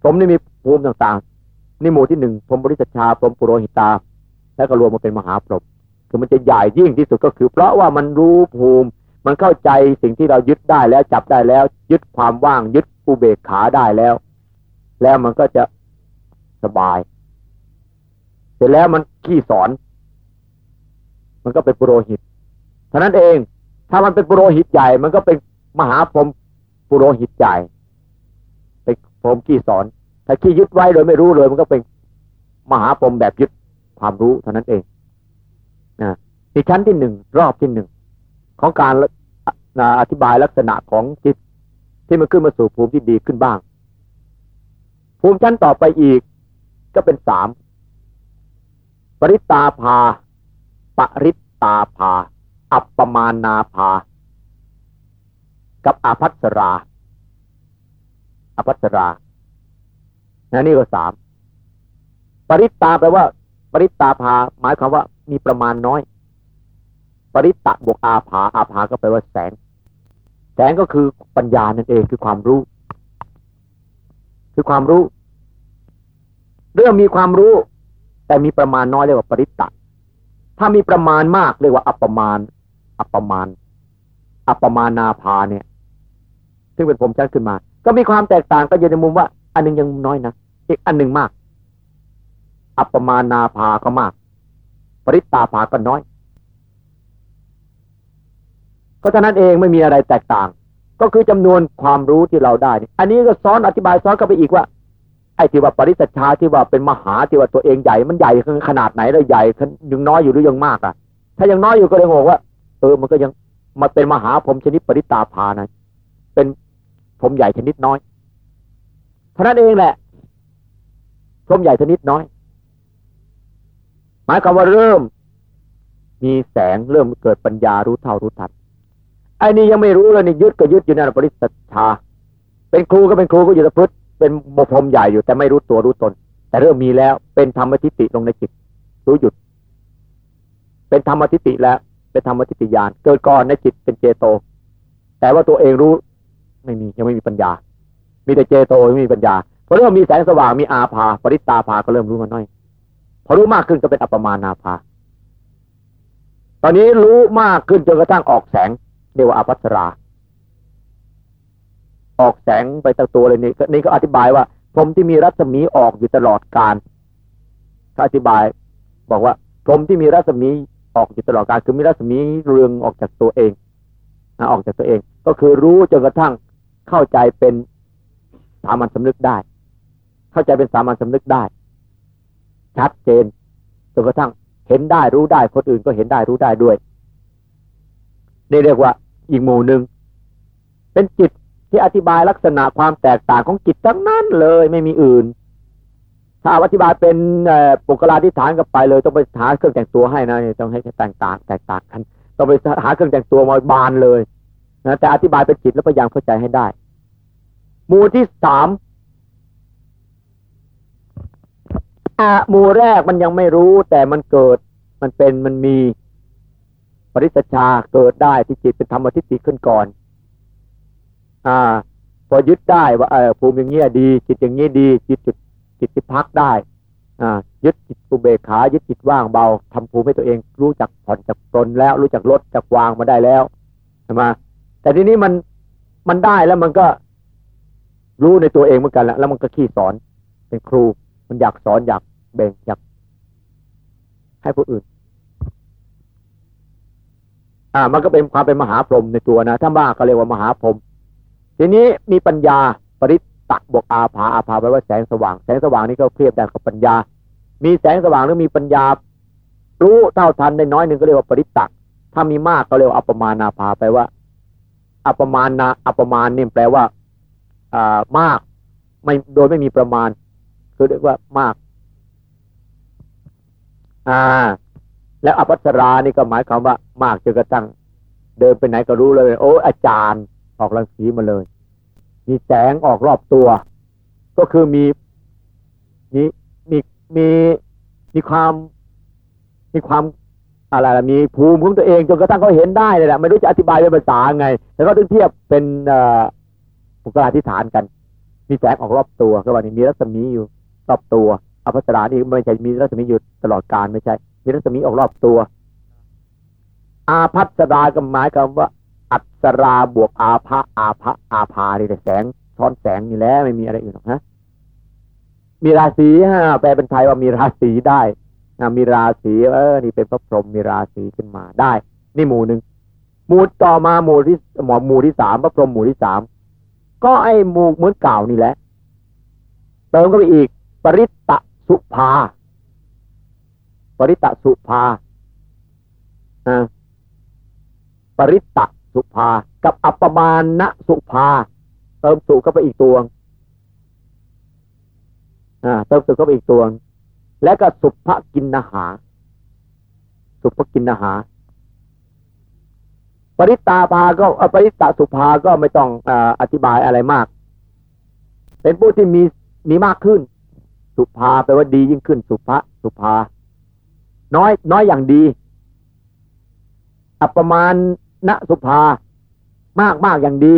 พรมนี่มีภูมิต่างๆ นี่หมู่ที่หนึ่งพรมบริสัชาพรมปุโรหิตา แล้วก็รวมมาเป็นมหาพรหมคือมันจะใหญ่ยิ่งที่สุดก็คือ เพราะว่ามันรู้ภูมิ มันเข้าใจสิ่งที่เรายึดได้แล้วจับได้แล้ว ยึดความว่างยึดอุเบกขาได้แล้ว แล้วมันก็จะสบาย เสร็จแล้วมันขี้สอน มันก็เป็นปุโรหิต เท่านั้นเอง ถ้ามันเป็นปุโรหิตใหญ่ มันก็เป็นมหาพรหมปุโรหิตใหญ่เป็นพรหมขี้สอน ถ้าขี้ยึดไว้โดยไม่รู้เลย มันก็เป็นมหาพรหมแบบยึดความรู้เท่านั้นเองนะที่ชั้นที่หนึ่งรอบที่หนึ่งของการอธิบายลักษณะของจิตที่มันขึ้นมาสู่ภูมิที่ดีขึ้นบ้าง ภูมิชั้นต่อไปอีกก็เป็นสามปริตาภา ปริตาภา อัปปมานาภา กับอาพัสราอาพัสรานะนี่ก็สามปริตาแปลว่า ปริตาภา หมายความว่า มีประมาณน้อย ปริตะบวกอาภา อาภาก็แปลว่าแสง แสงก็คือปัญญานั่นเองคือความรู้ คือความรู้ เรื่องมีความรู้ แต่มีประมาณน้อยเรียกว่าปริตตะถ้ามีประมาณมากเรียกว่าอัปมาณ อัปมาณอัปมานาภาเนี่ย ซึ่งเป็นผมชัดขึ้นมา ก็มีความแตกต่างก็อยู่ในมุมว่า อันนึงยังน้อยนะอีกอันหนึ่งมาก อัปมานาภาก็มาก ปริตตาภาก็น้อย ก็ฉะนั้นเองไม่มีอะไรแตกต่าง ก็คือจำนวนความรู้ที่เราได้ อันนี้ก็ซ้อนอธิบายซ้อนกันไปอีกว่าไอ้ที่ว่าปริสัชชาที่ว่าเป็นมหาที่ว่าตัวเองใหญ่มันใหญ่ขนาดไหนแล้วใหญ่ยังน้อยอยู่หรือยังมากอะ ถ้ายังน้อยอยู่ก็เลยบอกว่า เออมันก็ยังมาเป็นมหาผมชนิดปริตาภานะเป็นผมใหญ่ชนิดน้อยเท่านั้นเองแหละผมใหญ่ชนิดน้อย หมายความว่าเริ่ม มีแสงเริ่มเกิดปัญญารู้เท่ารู้ทันไอ้นี่ยังไม่รู้เลยนี่ยึดก็ยึดอยู่ในปริสัชชา เป็นครูก็เป็นครูก็อยู่ตะพุทธเป็นมพรมใหญ่อยู่แต่ไม่รู้ตัวรู้ตน แต่เริ่มมีแล้วเป็นธรรมทิฏฐิลงในจิต รู้หยุด เป็นธรรมทิฏฐิแล้ว เป็นธรรมทิฏฐิญาณเกิดก่อนในจิตเป็นเจโต แต่ว่าตัวเองรู้ไม่มียังไม่มีปัญญา มีแต่เจโตไม่มีปัญญาพอเริ่มมีแสงสว่างมีอาภาปริตาภาก็เริ่มรู้มาน้อยพอรู้มากขึ้นก็เป็นอัปมานาภาตอนนี้รู้มากขึ้นจนกระทั่งออกแสงเรียกว่าอภัสรา ออกแสงไปตั้งตัวเลยนี่นี่ก็อธิบายว่าพรมที่มีรัศมีออกอยู่ตลอดการเขาอธิบาย บอกว่าพรมที่มีรัศมี ออกอยู่ตลอดการคือมีรัศมีเรืองออกจากตัวเองนะออกจากตัวเอง ก็คือรู้จนกระทั่งเข้าใจเป็นสามัญสำนึกได้ เข้าใจเป็นสามัญสำนึกได้ ชัดเจนจนกระทั่งเห็นได้รู้ได้คนอื่นก็เห็นได้รู้ได้ด้วยนี่เรียกว่าอีกหมู่หนึ่งเป็นจิตที่อธิบายลักษณะความแตกต่างของจิตทั้งนั้นเลยไม่มีอื่น ถ้าอธิบายเป็นปุกลาธิฐานกับไปเลย ต้องไปหาเครื่องแต่งตัวให้นะต้องให้แตกต่างแตกต่างกันต้องไปหาเครื่องแต่งตัวมาบานเลยนะแต่อธิบายเป็นจิตแล้วพยายามเข้าใจให้ได้ หมู่ที่สามหมู่แรกมันยังไม่รู้ แต่มันเกิดมันเป็นมันมีปริศชาเกิดได้ที่จิตเป็นธรรมทิฏฐิขึ้นก่อน อ่า พอยึดได้ว่าเออภูมิอย่างเงี้ยดี จิตอย่างเงี้ยดี จิตจิต จิตที่พักได้ยึดจิตอุเบกขายึดจิตว่างเบาทำภูมิให้ตัวเองรู้จักผ่อนจักตนแล้ว รู้จักลดจักวางมาได้แล้วใช่ไหมแต่ทีนี้มันมันได้แล้วมันก็รู้ในตัวเองเหมือนกันแล้วแล้วมันก็ขี้สอนเป็นครู มันอยากสอนอยากเบ่งอยากให้ผู้อื่น อ่า มันก็เป็นความเป็นมหาพรหมในตัวนะ ถ้าบ้าก็เรียกว่ามหาพรหมทีนี้มีปัญญาปริ ตตะบวกอาภาอาภาแปลว่าแสงสว่าง แสงสว่างนี้ก็เทียบได้กับปัญญา มีแสงสว่างหรือมีปัญญา รู้เท่าทันในน้อยหนึ่งก็เรียกว่าปริตตะถ้ามีมากก็เรียกว่าอัปมานาภาแปลว่า อัปมานาอัปมาณนี่แปลว่าอ่ามากไม่โดยไม่มีประมาณ คือเรียกว่ามาก อ่า แล้วอภัสรานี่ก็หมายความว่า มากจนกระทั่งเดินไปไหนก็รู้เลย โอ้อาจารย์ออกรังสีมาเลย มีแสงออกรอบตัว ก็คือมีมีมีมีมีความมีความอะไรละมีภูมิของตัวเองจนกระทั่งเขาเห็นได้เลยแหละไม่รู้จะอธิบายเป็นภาษาไง แล้วก็ต้องเทียบเป็นบุคลาธิฐานกัน มีแสงออกรอบตัวก็ว่านี่มีรัศมีอยู่รอบตัวอภัสรานี่ไม่ใช่มีรัศมีอยู่ตลอดการไม่ใช่ มีรัศมีออกรอบตัว อาพัสราก็หมายความว่า อัศราบวกอาภะอาภะอาภานี่แต่แสงช้อนแสงนี่แหละไม่มีอะไรอื่นหรอกฮะมีราศีฮะแปลเป็นไทยว่ามีราศีได้นะมีราศีเออนี่เป็นพระพรหมมีราศีขึ้นมาได้ นี่หมู่หนึ่งหมู่ต่อมาหมู่ที่หมอหมู่ที่สามพระพรหมหมู่ที่สามก็ไอ้หมู่เหมือนเก่านี่แหละเติมก็ไปอีก ปริตตสุภา ปริตตสุภาอ่าปริตตะ สุภา กับอัปปมาณสุภา เติมสุเข้าไปอีกตัวอ่าเติมสุเข้าไปอีกตัวและก็สุภกินนาหา สุภกินนาหา ปริตาภาก็ปริตาสุภาก็ไม่ต้องออธิบายอะไรมาก เป็นผู้ที่มีมีมากขึ้น สุภาแปลว่าดียิ่งขึ้น สุภะสุภา น้อย น้อยอย่างดี อัปมาณ ณสุภามากมากอย่างดี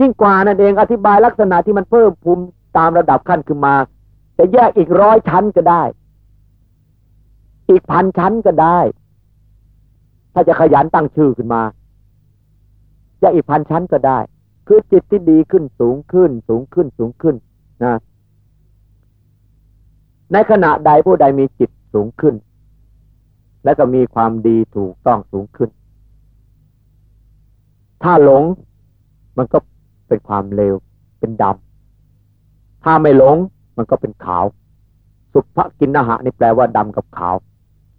ยิ่งกว่านั่นเองอธิบายลักษณะที่มันเพิ่มภูมิตามระดับขั้นขึ้นมา จะแยกอีกร้อยชั้นก็ได้ อีกพันชั้นก็ได้ ถ้าจะขยันตั้งชื่อขึ้นมาจะอีกพันชั้นก็ได้ คือจิตที่ดีขึ้นสูงขึ้น สูงขึ้นสูงขึ้นนะในขณะใดผู้ใดมีจิตสูงขึ้น และก็มีความดีถูกต้องสูงขึ้น ถ้าหลง มันก็เป็นความเลวเป็นดำถ้าไม่หลง มันก็เป็นขาว สุภกินนหะนี่แปลว่าดำกับขาว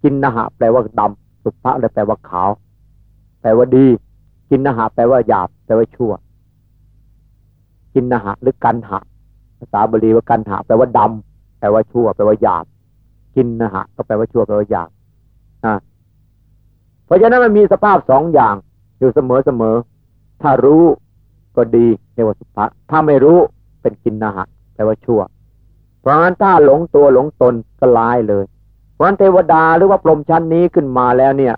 กินนหะแปลว่าดำสุภะเลยแปลว่าขาว แปลว่าดี กินนหะแปลว่าหยาบแปลว่าชั่ว กินนหะหรือกันหะภาษาบาลีว่ากันหะแปลว่าดำแปลว่าชั่ว แปลว่าหยาบ กินนหะก็แปลว่าชั่วแปลว่าหยาบอ่าเพราะฉะนั้นมันมีสภาพสองอย่างอยู่เสมอเสมอ ถ้ารู้ก็ดีเรียกว่าสุภะถ้าไม่รู้เป็นกินนาหะแปลว่าชั่ว เพราะฉะนั้นถ้าหลงตัวหลงตนก็ลายเลย เพราะฉะนั้นเทวดาหรือว่าพรหมชั้นนี้ขึ้นมาแล้วเนี่ย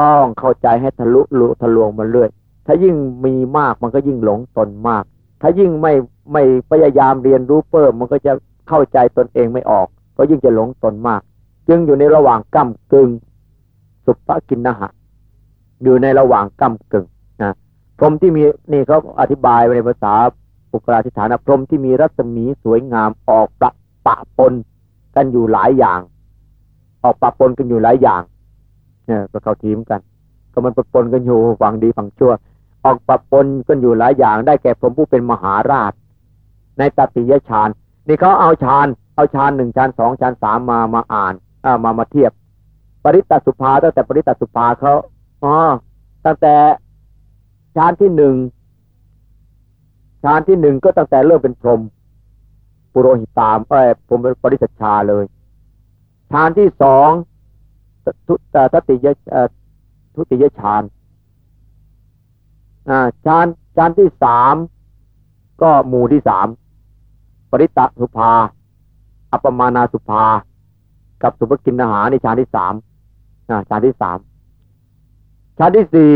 ต้องเข้าใจให้ทะลุลุทะลวงมาเรื่อย ถ้ายิ่งมีมากมันก็ยิ่งหลงตนมาก ถ้ายิ่งไม่ไม่พยายามเรียนรู้เพิ่มมันก็จะเข้าใจตนเองไม่ออก ก็ยิ่งจะหลงตนมาก จึงอยู่ในระหว่างก้ากึ่งสุภกินนะหะอยู่ในระหว่างก้ากึ่ง พรหมที่มีนี่เขาอธิบายในภาษาปุกราธิฐานพรหมที่มีรัศมีสวยงามออกประปะปนกันอยู่หลายอย่าง ออกปะปนกันอยู่หลายอย่าง เนี่ยก็เข้าทีมกัน ก็มันปะปนกันอยู่ฝั่งดีฝั่งชั่ว ออกปะปนกันอยู่หลายอย่าง ได้แก่พรหมผู้เป็นมหาราช ในตติยฌานนี่เขาเอาฌานเอาฌานหนึ่งฌานสองฌานสามมามาอ่านอ่ามามาเทียบ ปริตตสุภาตั้งแต่ปริตตสุภาเขาอ๋อตั้งแต่ ฌานที่หนึ่งฌานที่หนึ่งก็ตั้งแต่เริ่มเป็นพรหมปุโรหิตามเอ้ยผมเป็นปริสัชชาเลยฌานที่สองทุตติยทุติยฌานอ่าฌานฌานที่สามก็หมู่ที่สามปริตะสุภา อัปมานาสุภา กับสุภกินนาหาในฌานที่สามอ่าฌานที่สามฌานที่สี่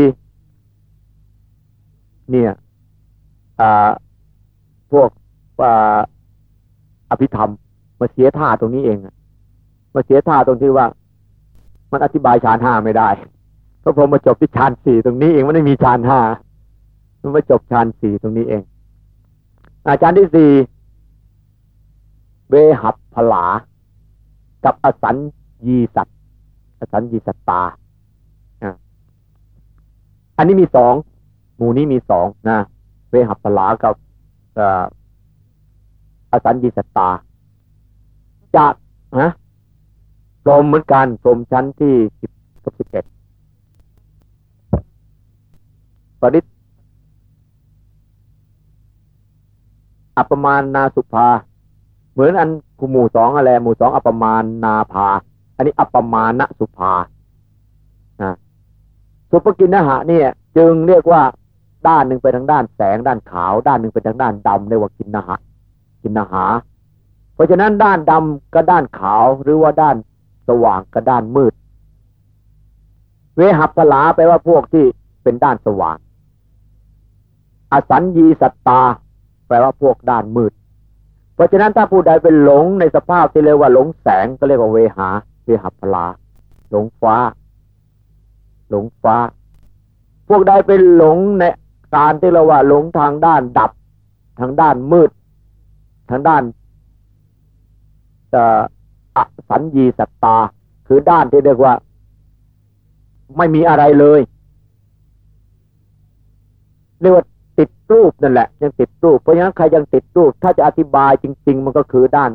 เนี่ยพวกอภิธรรม มาเสียท่าตรงนี้เองมาเสียท่าตรงที่ว่า มันอธิบายฌานห้าไม่ได้เพราะผมมาจบที่ฌานสี่ตรงนี้เองมันไม่มีฌานห้ามันมาจบฌานสี่ตรงนี้เอง อาจารย์ที่สี่เวหับพลา กับอสัญยีสัตอสัญยีสัตตาอันนี้มีสอง หมู่นี้มีสองนะเวหับพลากับอาสัญญีสตาจากนะพรมเหมือนกันพรมชั้นที่สิบกับสิบเอ็ดปริศอัปมาณนาสุภา เหมือนอันคูหมู่สองอะไรหมู่สองอัปมาณนาภา อันนี้อัปมาณสุภาสุภกินนหะเนี่ย จึงเรียกว่า ด้านหนึ่งไปทางด้านแสงด้านขาว ด้านหนึ่งไปทางด้านดำเรียกว่ากินนาหะกินนาหา เพราะฉะนั้นด้านดำกับด้านขาวหรือว่าด้านสว่างกับด้านมืด เวหับพลาแปลว่าพวกที่เป็นด้านสว่าง อสัญญีสัตตา แปลว่าพวกด้านมืด เพราะฉะนั้นถ้าผู้ใดเป็นหลงในสภาพที่เรียกว่าหลงแสงก็เรียกว่าเวหาเวหับพลา หลงฟ้า หลงฟ้า พวกใดเป็นหลงใน การที่เราว่าหลงทางด้านดับ ทางด้านมืด ทางด้านอสัญญีสัตตา คือด้านที่เรียกว่า ไม่มีอะไรเลยเรียกว่าติดรูปนั่นแหละ ยังติดรูปเพราะฉะนั้นใครยังติดรูป ถ้าจะอธิบายจริง ๆ มันก็คือด้าน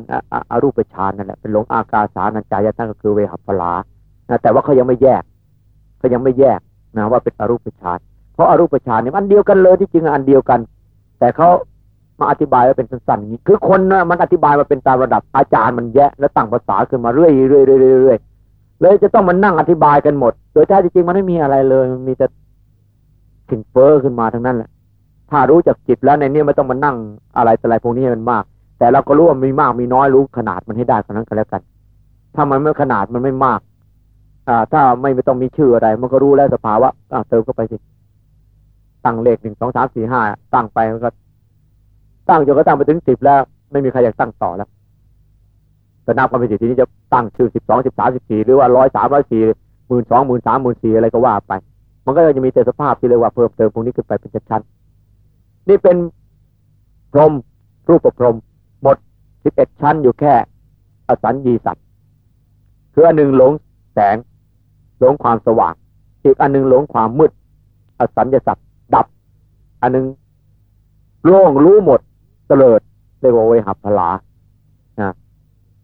อรูปฌานนั่นแหละเป็นหลงอากาสานัญจายตั้งก็คือเวหัพลาแต่ว่าเขายังไม่แยกเขายังไม่แยกนะว่าเป็นอรูปฌาน เพราะอรูปฌานเนี่ยมันเดียวกันเลยที่จริงอันเดียวกัน แต่เขามาอธิบายว่าเป็นสั้นๆอย่างนี้ คือคนนะมันอธิบายมาเป็นตามระดับอาจารย์มันแยะ แล้วตั้งภาษาขึ้นมาเรื่อยๆเรื่อยๆเรื่อยๆเลยจะต้องมานั่งอธิบายกันหมด โดยแท้จริงมันไม่มีอะไรเลยมันมีแต่สิ่งเฟ้อขึ้นมาทั้งนั้นแหละถ้ารู้จักจิตแล้วในนี้ไม่ต้องมานั่งอะไรอะไรพวกนี้มันมาก แต่เราก็รู้ว่ามีมากมีน้อยรู้ขนาดมันให้ได้เท่านั้นก็แล้วกัน ถ้ามันไม่ขนาดมันไม่มาก อ่า ถ้าไม่ไม่ต้องมีชื่ออะไร มันก็รู้แล้วสภาวะอ่าเติมเข้าไปสิ ตั้งเลขหนึ่งสองสามสี่ห้าตั้งไปมันก็ ตั้งจนกระทั่งไปถึงสิบแล้ว ไม่มีใครอยากตั้งต่อแล้วแต่นับกันไปสิทีนี้จะตั้งชื่อสิบสองสิบสามสิบสี่หรือว่าร้อยสามร้อยสี่หมื่นสองหมื่นสามหมื่นสี่อะไรก็ว่าไป มันก็จะมีแต่สภาพที่เรียกว่าเพิ่มเติมพวกนี้ขึ้นไปเป็นชั้นๆนี่เป็นพรมรูปประพรมหมดสิบเอ็ดชั้นอยู่แค่ อสัญญีสัตว์คืออันหนึ่งหลงแสงหลงความสว่าง อีกอันหนึ่งหลงความมืด อสัญญาสัตว์ อันหนึ่งโล่งรู้หมดเตลิดเรียกว่าเวหับพลานะ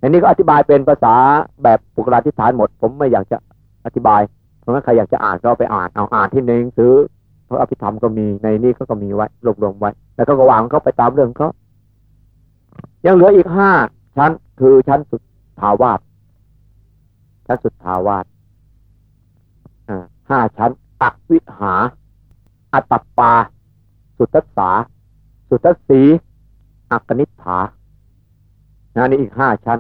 อันนี้ก็อธิบายเป็นภาษาแบบปุกราธิฐานหมด ผมไม่อยากจะอธิบาย เพราะงั้นใครอยากจะอ่านก็ไปอ่านเอาอ่านที่ในหนังสือพระอภิธรรมก็มีในนี้เขาก็มีไว้รวบรวมไว้ แล้วก็วางเขาไปตามเรื่องเขายังเหลืออีกห้าชั้นคือชั้นสุดทาวาสชั้นสุดทาวาสห้าชั้นอวิหา อัตตปา สุทัสสาสุทัสสีอักนิฐานะนี่อีกห้าชั้น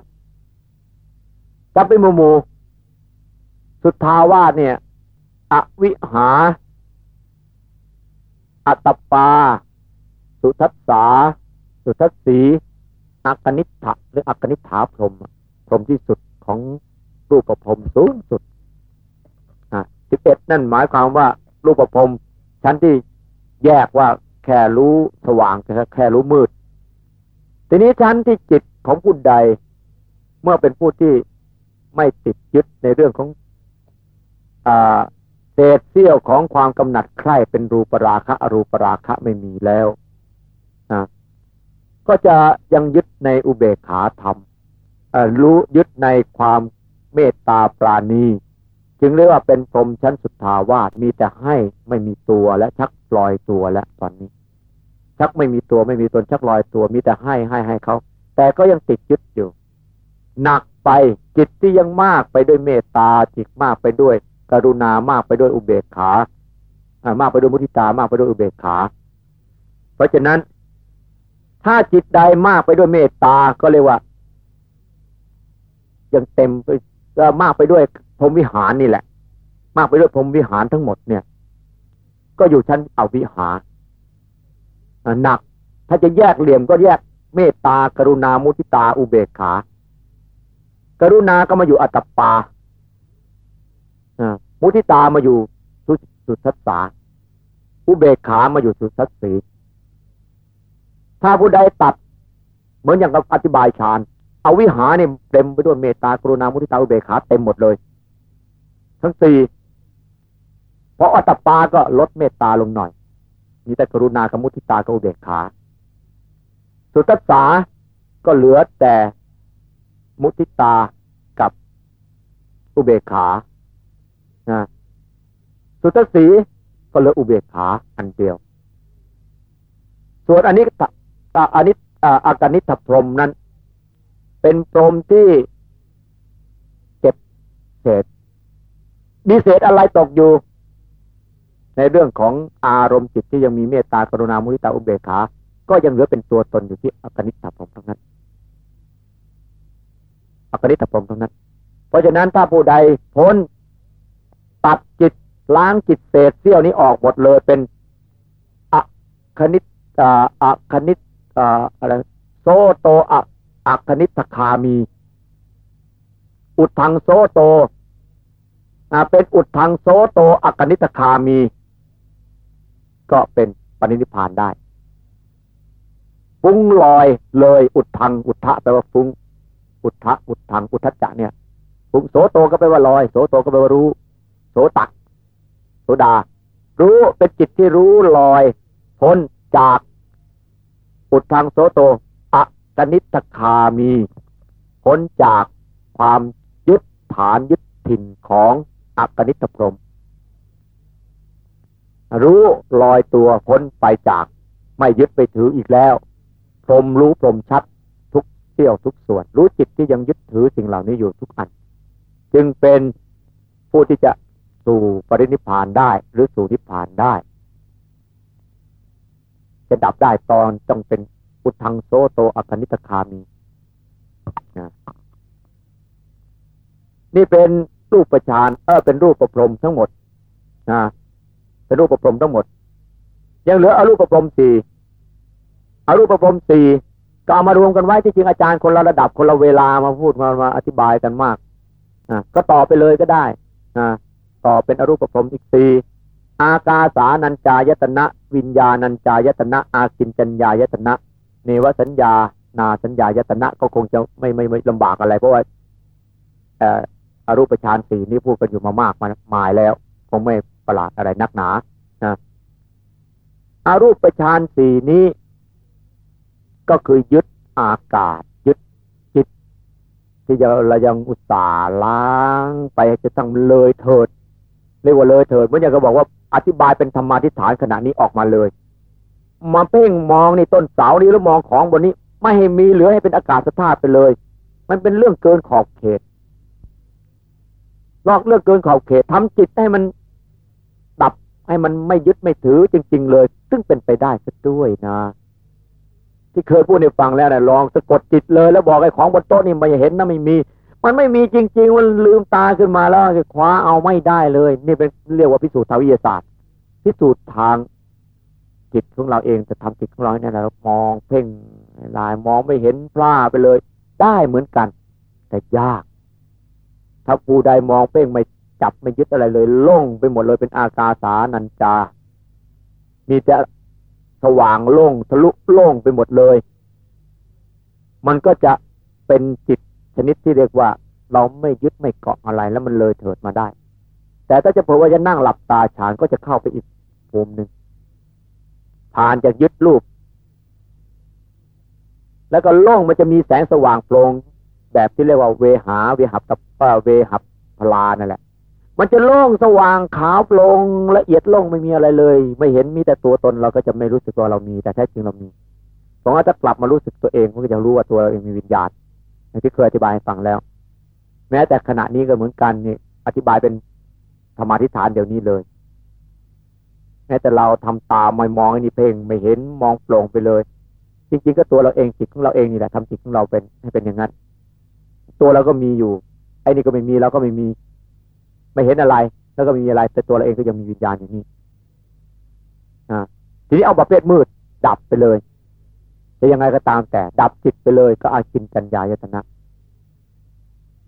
จับไปโมโมสุทธาวาสเนี่ย อวิหา อัตตปา สุทัสสา สุทัสสีอักนิฐะหรืออักนิฐาพรมพรมที่สุดของรูปพรมสูงสุดสิบเอ็ดนั่นหมายความว่า รูปภพชั้นที่แยกว่า แค่รู้สว่างแค่แค่รู้มืด ทีนี้ชั้นที่จิตของผู้ใด เมื่อเป็นผู้ที่ไม่ติดยึดในเรื่องของอเศษเสี้ยวของความกำหนัดใคร่เป็นรูปราคะอรูปราคะไม่มีแล้วนะก็จะยังยึดในอุเบกขาธรรมรู้ยึดในความเมตตาปราณี จึงเรียกว่าเป็นพรมชั้นสุดทาวาสมีแต่ให้ไม่มีตัวและชัก ลอยตัวแล้วตอนนี้ ชักไม่มีตัวไม่มีตนชักลอยตัวมีแต่ให้ให้ให้เขาแต่ก็ยังติดยึดอยู่ หนักไปจิตที่ยังมากไปด้วยเมตตาจิตมากไปด้วย กรุณามากไปด้วยอุเบกขามากไปด้วยมุทิตามากไปด้วยอุเบกขา เพราะฉะนั้น ถ้าจิตใดมากไปด้วยเมตตาก็เรียกว่า ยังเต็มไปมากไปด้วยพรหมวิหารนี่แหละ มากไปด้วยพรหมวิหารทั้งหมดเนี่ย ก็อยู่ชั้นอวิหารหนัก ถ้าจะแยกเหลี่ยมก็แยกเมตตากรุณามุทิตาอุเบกขา กรุณาก็มาอยู่อัตตปามุทิตามาอยู่สุสุทัสสาอุเบกขามาอยู่สุทัสสีถ้าผู้ใดตัด เหมือนอย่างกับอธิบายฌานเอาวิหารเนี่ยเต็มไปด้วยเมตตากรุณามุทิตาอุเบกขาเต็มหมดเลย ทั้งสี่ พราะอัตปาก็ลดเมตตาลงหน่อย มีแต่กรุณากับมุทิตากับอุเบกขา สุตัสสาก็เหลือแต่มุทิตากับอุเบกขาสุตสสีก็เหลืออุเบกขาอันเดียว ส่วนอันนี้อันนี้อาการนิทพรมนั้น เป็นพรมที่เก็บเศษ มีเศษอะไรตกอยู่ ในเรื่องของอารมณ์จิตที่ยังมีเมตตากรุณามุทิตาอุเบกขา ก็ยังเหลือเป็นตัวตนอยู่ที่อกนิสัพผมทั้งนั้นอกนิสัพผมทั้งนั้น เพราะฉะนั้นถ้าผู้ใดพ้นตัดจิตล้างจิตเศษเสี้ยวนี้ออกหมดเลยเป็นอะคณิตอะคณิตอะไรโซโตอะอะคณิตคามี อุทังโซโตเป็นอุดทางโซโตอักนิตคามี ก็เป็นปณิพานได้ ฟุ้งลอยเลยอุดทางอุทธะแปลว่าฟุ้ง อุทธะอุดทางอุทธจะเนี่ยฟุ้งโสโตก็แปลว่าลอย โสโตก็แปลว่ารู้ โสตักโสดา รู้เป็นจิตที่รู้ลอยพ้นจากอุดทางโสโตอักนิตคามีพ้นจากความยึดฐานยึดถิ่นของอักนิตพรม รู้ลอยตัวพ้นไปจากไม่ยึดไปถืออีกแล้วพรมรู้พรมชัดทุกเที่ยวทุกส่วน รู้จิตที่ยังยึดถือสิ่งเหล่านี้อยู่ทุกอัน จึงเป็นผู้ที่จะสู่ปรินิพานได้หรือสู่นิพานได้ จะดับได้ตอนต้องเป็นอุทังโซโตอคนิตคามีนี่เป็นรูปประชานเออเป็นรูปประพรมทั้งหมดนะ เป็นรูปประพรมทั้งหมด ยังเหลืออารูปประพรมสี่อารูปประพรมสี่ก็เอามารวมกันไว้ที่จริงอาจารย์คนละระดับคนละเวลามาพูดมามาอธิบายกันมากนะก็ต่อไปเลยก็ได้นะต่อเป็นอรูปประพรมอีกสี่อากาสานัญจายตนะ วิญญาณัญจายตนะ อากินจัญญายตนะ เนวสัญญา นาสัญญายตนะ ก็คงจะไม่ไม่ไม่ลำบากอะไร เพราะว่าอรูปฌานสี่นี้พูดกันอยู่มามากมามายแล้ว คงไม่ ประหลาดอะไรนักหนานะอารูปฌานสี่นี้ ก็คือยึดอากาศ ยึดจิต ที่จะเรายังอุตส่าห์ล้างไปจะต้องเลยเถิดเรียกว่าเลยเถิดเมื่อย่างก็บอกว่าอธิบายเป็นธรรมาทิฏฐานขณะนี้ออกมาเลยมาเพ่งมองในต้นเสานี้แล้วมองของบนนี้ ไม่ให้มีเหลือให้เป็นอากาศธาตุไปเลย มันเป็นเรื่องเกินขอบเขตลอกเลือกเกินขอบเขตทำจิตให้มัน ให้มันไม่ยึดไม่ถือจริง ๆ เลย ซึ่งเป็นไปได้สักด้วยนะ ที่เคยพูดในฟังแล้วนะลองสะกดจิตเลย แล้วบอกไอ้ของบนโต๊ะนี่ไม่เห็นนะไม่มี มันไม่มีจริง ๆ มันลืมตาขึ้นมาแล้วคว้าเอาไม่ได้เลย นี่เป็นเรียกว่าพิสูจน์ทางวิทยาศาสตร์ พิสูจน์ทางจิตของเราเองจะทำจิตของเราเนี่ยเรามองเพ่งลายมองไม่เห็นพลาไปเลย ได้เหมือนกัน แต่ยาก ถ้าผู้ใดมองเป้งไม่ จับไม่ยึดอะไรเลยโล่งไปหมดเลยเป็นอากาสานัญจา มีแต่สว่างโล่งทะลุโล่งไปหมดเลย มันก็จะเป็นจิตชนิดที่เรียกว่า เราไม่ยึดไม่เกาะอะไรแล้วมันเลยเถิดมาได้ แต่ถ้าจะเผื่อว่าจะนั่งหลับตาฌานก็จะเข้าไปอีกภูมิหนึ่งผ่านจากยึดรูป แล้วก็โล่งมันจะมีแสงสว่างโปร่งแบบที่เรียกว่าเวหาเวหับตะเวหับพลานั่นแหละ มันจะโล่งสว่างขาวโปร่งละเอียดโล่งไม่มีอะไรเลย ไม่เห็นมีแต่ตัวตนเราก็จะไม่รู้สึกว่าเรามีแต่แท้จริงเรามีพอถ้าจะกลับมารู้สึกตัวเองก็จะรู้ว่าตัวเราเองมีวิญญาณอย่างที่เคยอธิบายให้ฟังแล้ว แม้แต่ขณะนี้ก็เหมือนกันนี่อธิบายเป็นธรรมาทิฐานเดี๋ยวนี้เลย แม้แต่เราทำตาไม่มองอันนี้เพ่งไม่เห็นมองโปร่งไปเลย จริงๆก็ตัวเราเองจิตของเราเองนี่แหละทำจิตของเราเป็นให้เป็นอย่างนั้น ตัวเราก็มีอยู่ไอ้นี่ก็ไม่มีเราก็ไม่มี ไม่เห็นอะไร แล้วก็มีอะไร แต่ตัวเราเองก็ยังมีวิญญาณอย่างนี้อ่าทีนี้เอาประเภทมืด ดับไปเลยจะยังไงก็ตามแต่ ดับจิตไปเลย ก็อาชินกัญญายตนะ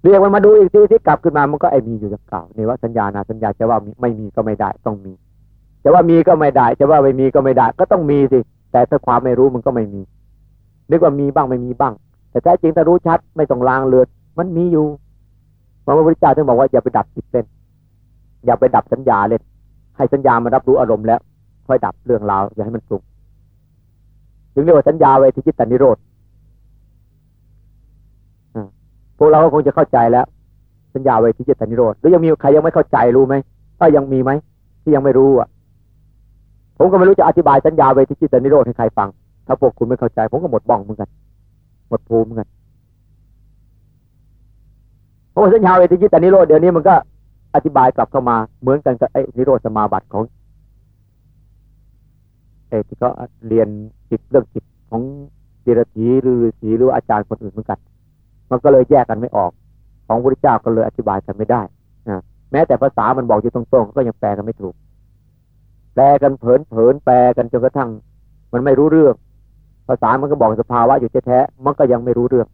เรียกมันมาดูอีกทีที่กลับขึ้นมามันก็ไอมีอยู่อย่างเก่านี่ว่าสัญญาณสัญญาจะว่าไม่มีก็ไม่ได้ ต้องมีจะว่ามีก็ไม่ได้จะว่าไม่มีก็ไม่ได้ ก็ต้องมีสิแต่ถ้าความไม่รู้มันก็ไม่มีนึกว่ามีบ้างไม่มีบ้าง แต่แท้จริงถ้ารู้ชัดไม่ต้องลางเลือดมันมีอยู่ พระพุทธเจ้าท่านบอกว่าอย่าไปดับจิตเล่น อย่าไปดับสัญญาเล่น ให้สัญญามารับรู้อารมณ์แล้ว ค่อยดับเรื่องราวอย่าให้มันสุกถึงเรียกว่าสัญญาไว้ที่จิตตนิโรธพวกเราก็คงจะเข้าใจแล้วสัญญาไว้ที่จิตตนิโรธหรือยังมีใครยังไม่เข้าใจรู้ไหมถ้ายังมีไหมที่ยังไม่รู้อะ ผมก็ไม่รู้จะอธิบายสัญญาไว้ที่จิตตนิโรธให้ใครฟัง ถ้าพวกคุณไม่เข้าใจ ผมก็หมดบ้องเหมือนกัน หมดภูมิเหมือนกัน เพราะว่าสัญญาเวทีจิตนิโรธเดี๋ยวนี้มันก็อธิบายกลับเข้ามาเหมือนกันกับไอ้นิโรธสมาบัติของไอ้ที่เขาเรียนจิตเรื่องจิตของเดรธีหรือสีหรืออาจารย์คนอื่นเหมือนกัน มันก็เลยแยกกันไม่ออก ของพระเจ้าก็เลยอธิบายกันไม่ได้นะแม้แต่ภาษามันบอกอยู่ตรงๆก็ยังแปลกันไม่ถูก แปลกันเผินเผินแปลกันจนกระทั่ง มันไม่รู้เรื่อง ภาษามันก็บอกสภาวะอยู่แท้ๆมันก็ยังไม่รู้เรื่อง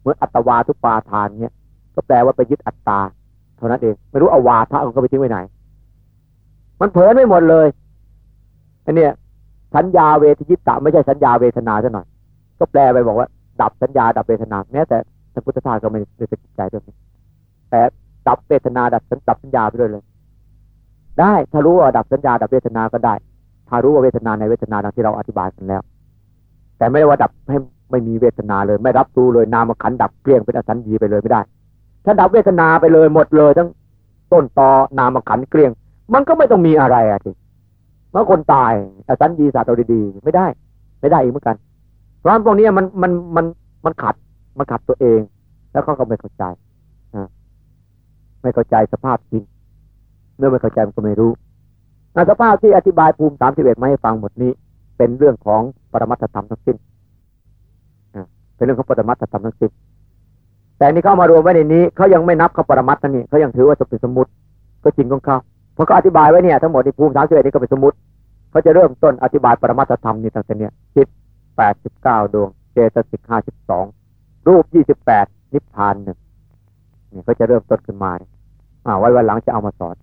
เหมือนอัตวาทุปาทานเนี้ย ก็แปลว่าไปยึดอัตตาเท่านั้นเองไม่รู้อาวาทะมันก็ไปทิ้งไว้ไหน มันเผลอไม่หมดเลยอันเนี้ยสัญญาเวทียิตะไม่ใช่สัญญาเวทนาซะหน่อย ก็แปลไปบอกว่า ดับสัญญาดับเวทนาแม้แต่พระพุทธทาสก็ไม่ได้ติดใจเรื่องนี้แต่ดับเวทนาดับสัญดับสัญญาไปด้วยเลย ได้ถ้ารู้ว่าดับสัญญาดับเวทนาก็ได้ ถ้ารู้ว่าเวทนาในเวทนาดังที่เราอธิบายกันแล้ว แต่ไม่ได้ว่าดับให้ไม่มีเวทนาเลย ไม่รับรู้เลยนามขันดับเกลี้ยงเป็นอสัญญีไปเลยไม่ได้ ถ้าดับเวทนาไปเลยหมดเลยทั้งต้นตอนามขันเกลียง มันก็ไม่ต้องมีอะไรอะทีเมื่อคนตายแต่สัญญีศาสตร์ดีๆไม่ได้ ไม่ได้อีกเหมือนกันเพราะพวกนี้มันมันมันมันขัดมันขัดตัวเอง แล้วเขาก็ไม่เข้าใจไม่เข้าใจสภาพจริงเมื่อไม่เข้าใจมันก็ไม่รู้สภาพที่อธิบายภูมิสามสิบเอ็ดมาให้ฟังหมดนี้ เป็นเรื่องของปรมัตถธรรมทั้งสิ้นเป็นเรื่องของปรมัตถธรรมทั้งสิ้น แต่นี่เขามารวมไว้ในนี้เขายังไม่นับเขาปรมัตถนี่เขายังถือว่าจะเป็นสมุติก็จริงของเขาเพราะเขาอธิบายไว้เนี่ยทั้งหมดในภูมิสามสิบเอ็ดนี้ก็เป็นสมุติเขาจะเริ่มต้นอธิบายปรมัตถธรรมนี่ตั้งแต่เนี่ยจิตแปดสิบเก้าดวงเจตสิกห้าสิบสองรูปยี่สิบแปดนิพพานหนึ่งเนี่ยเขาจะเริ่มต้นขึ้นมาอ่าไว้วันหลังจะเอามาสอน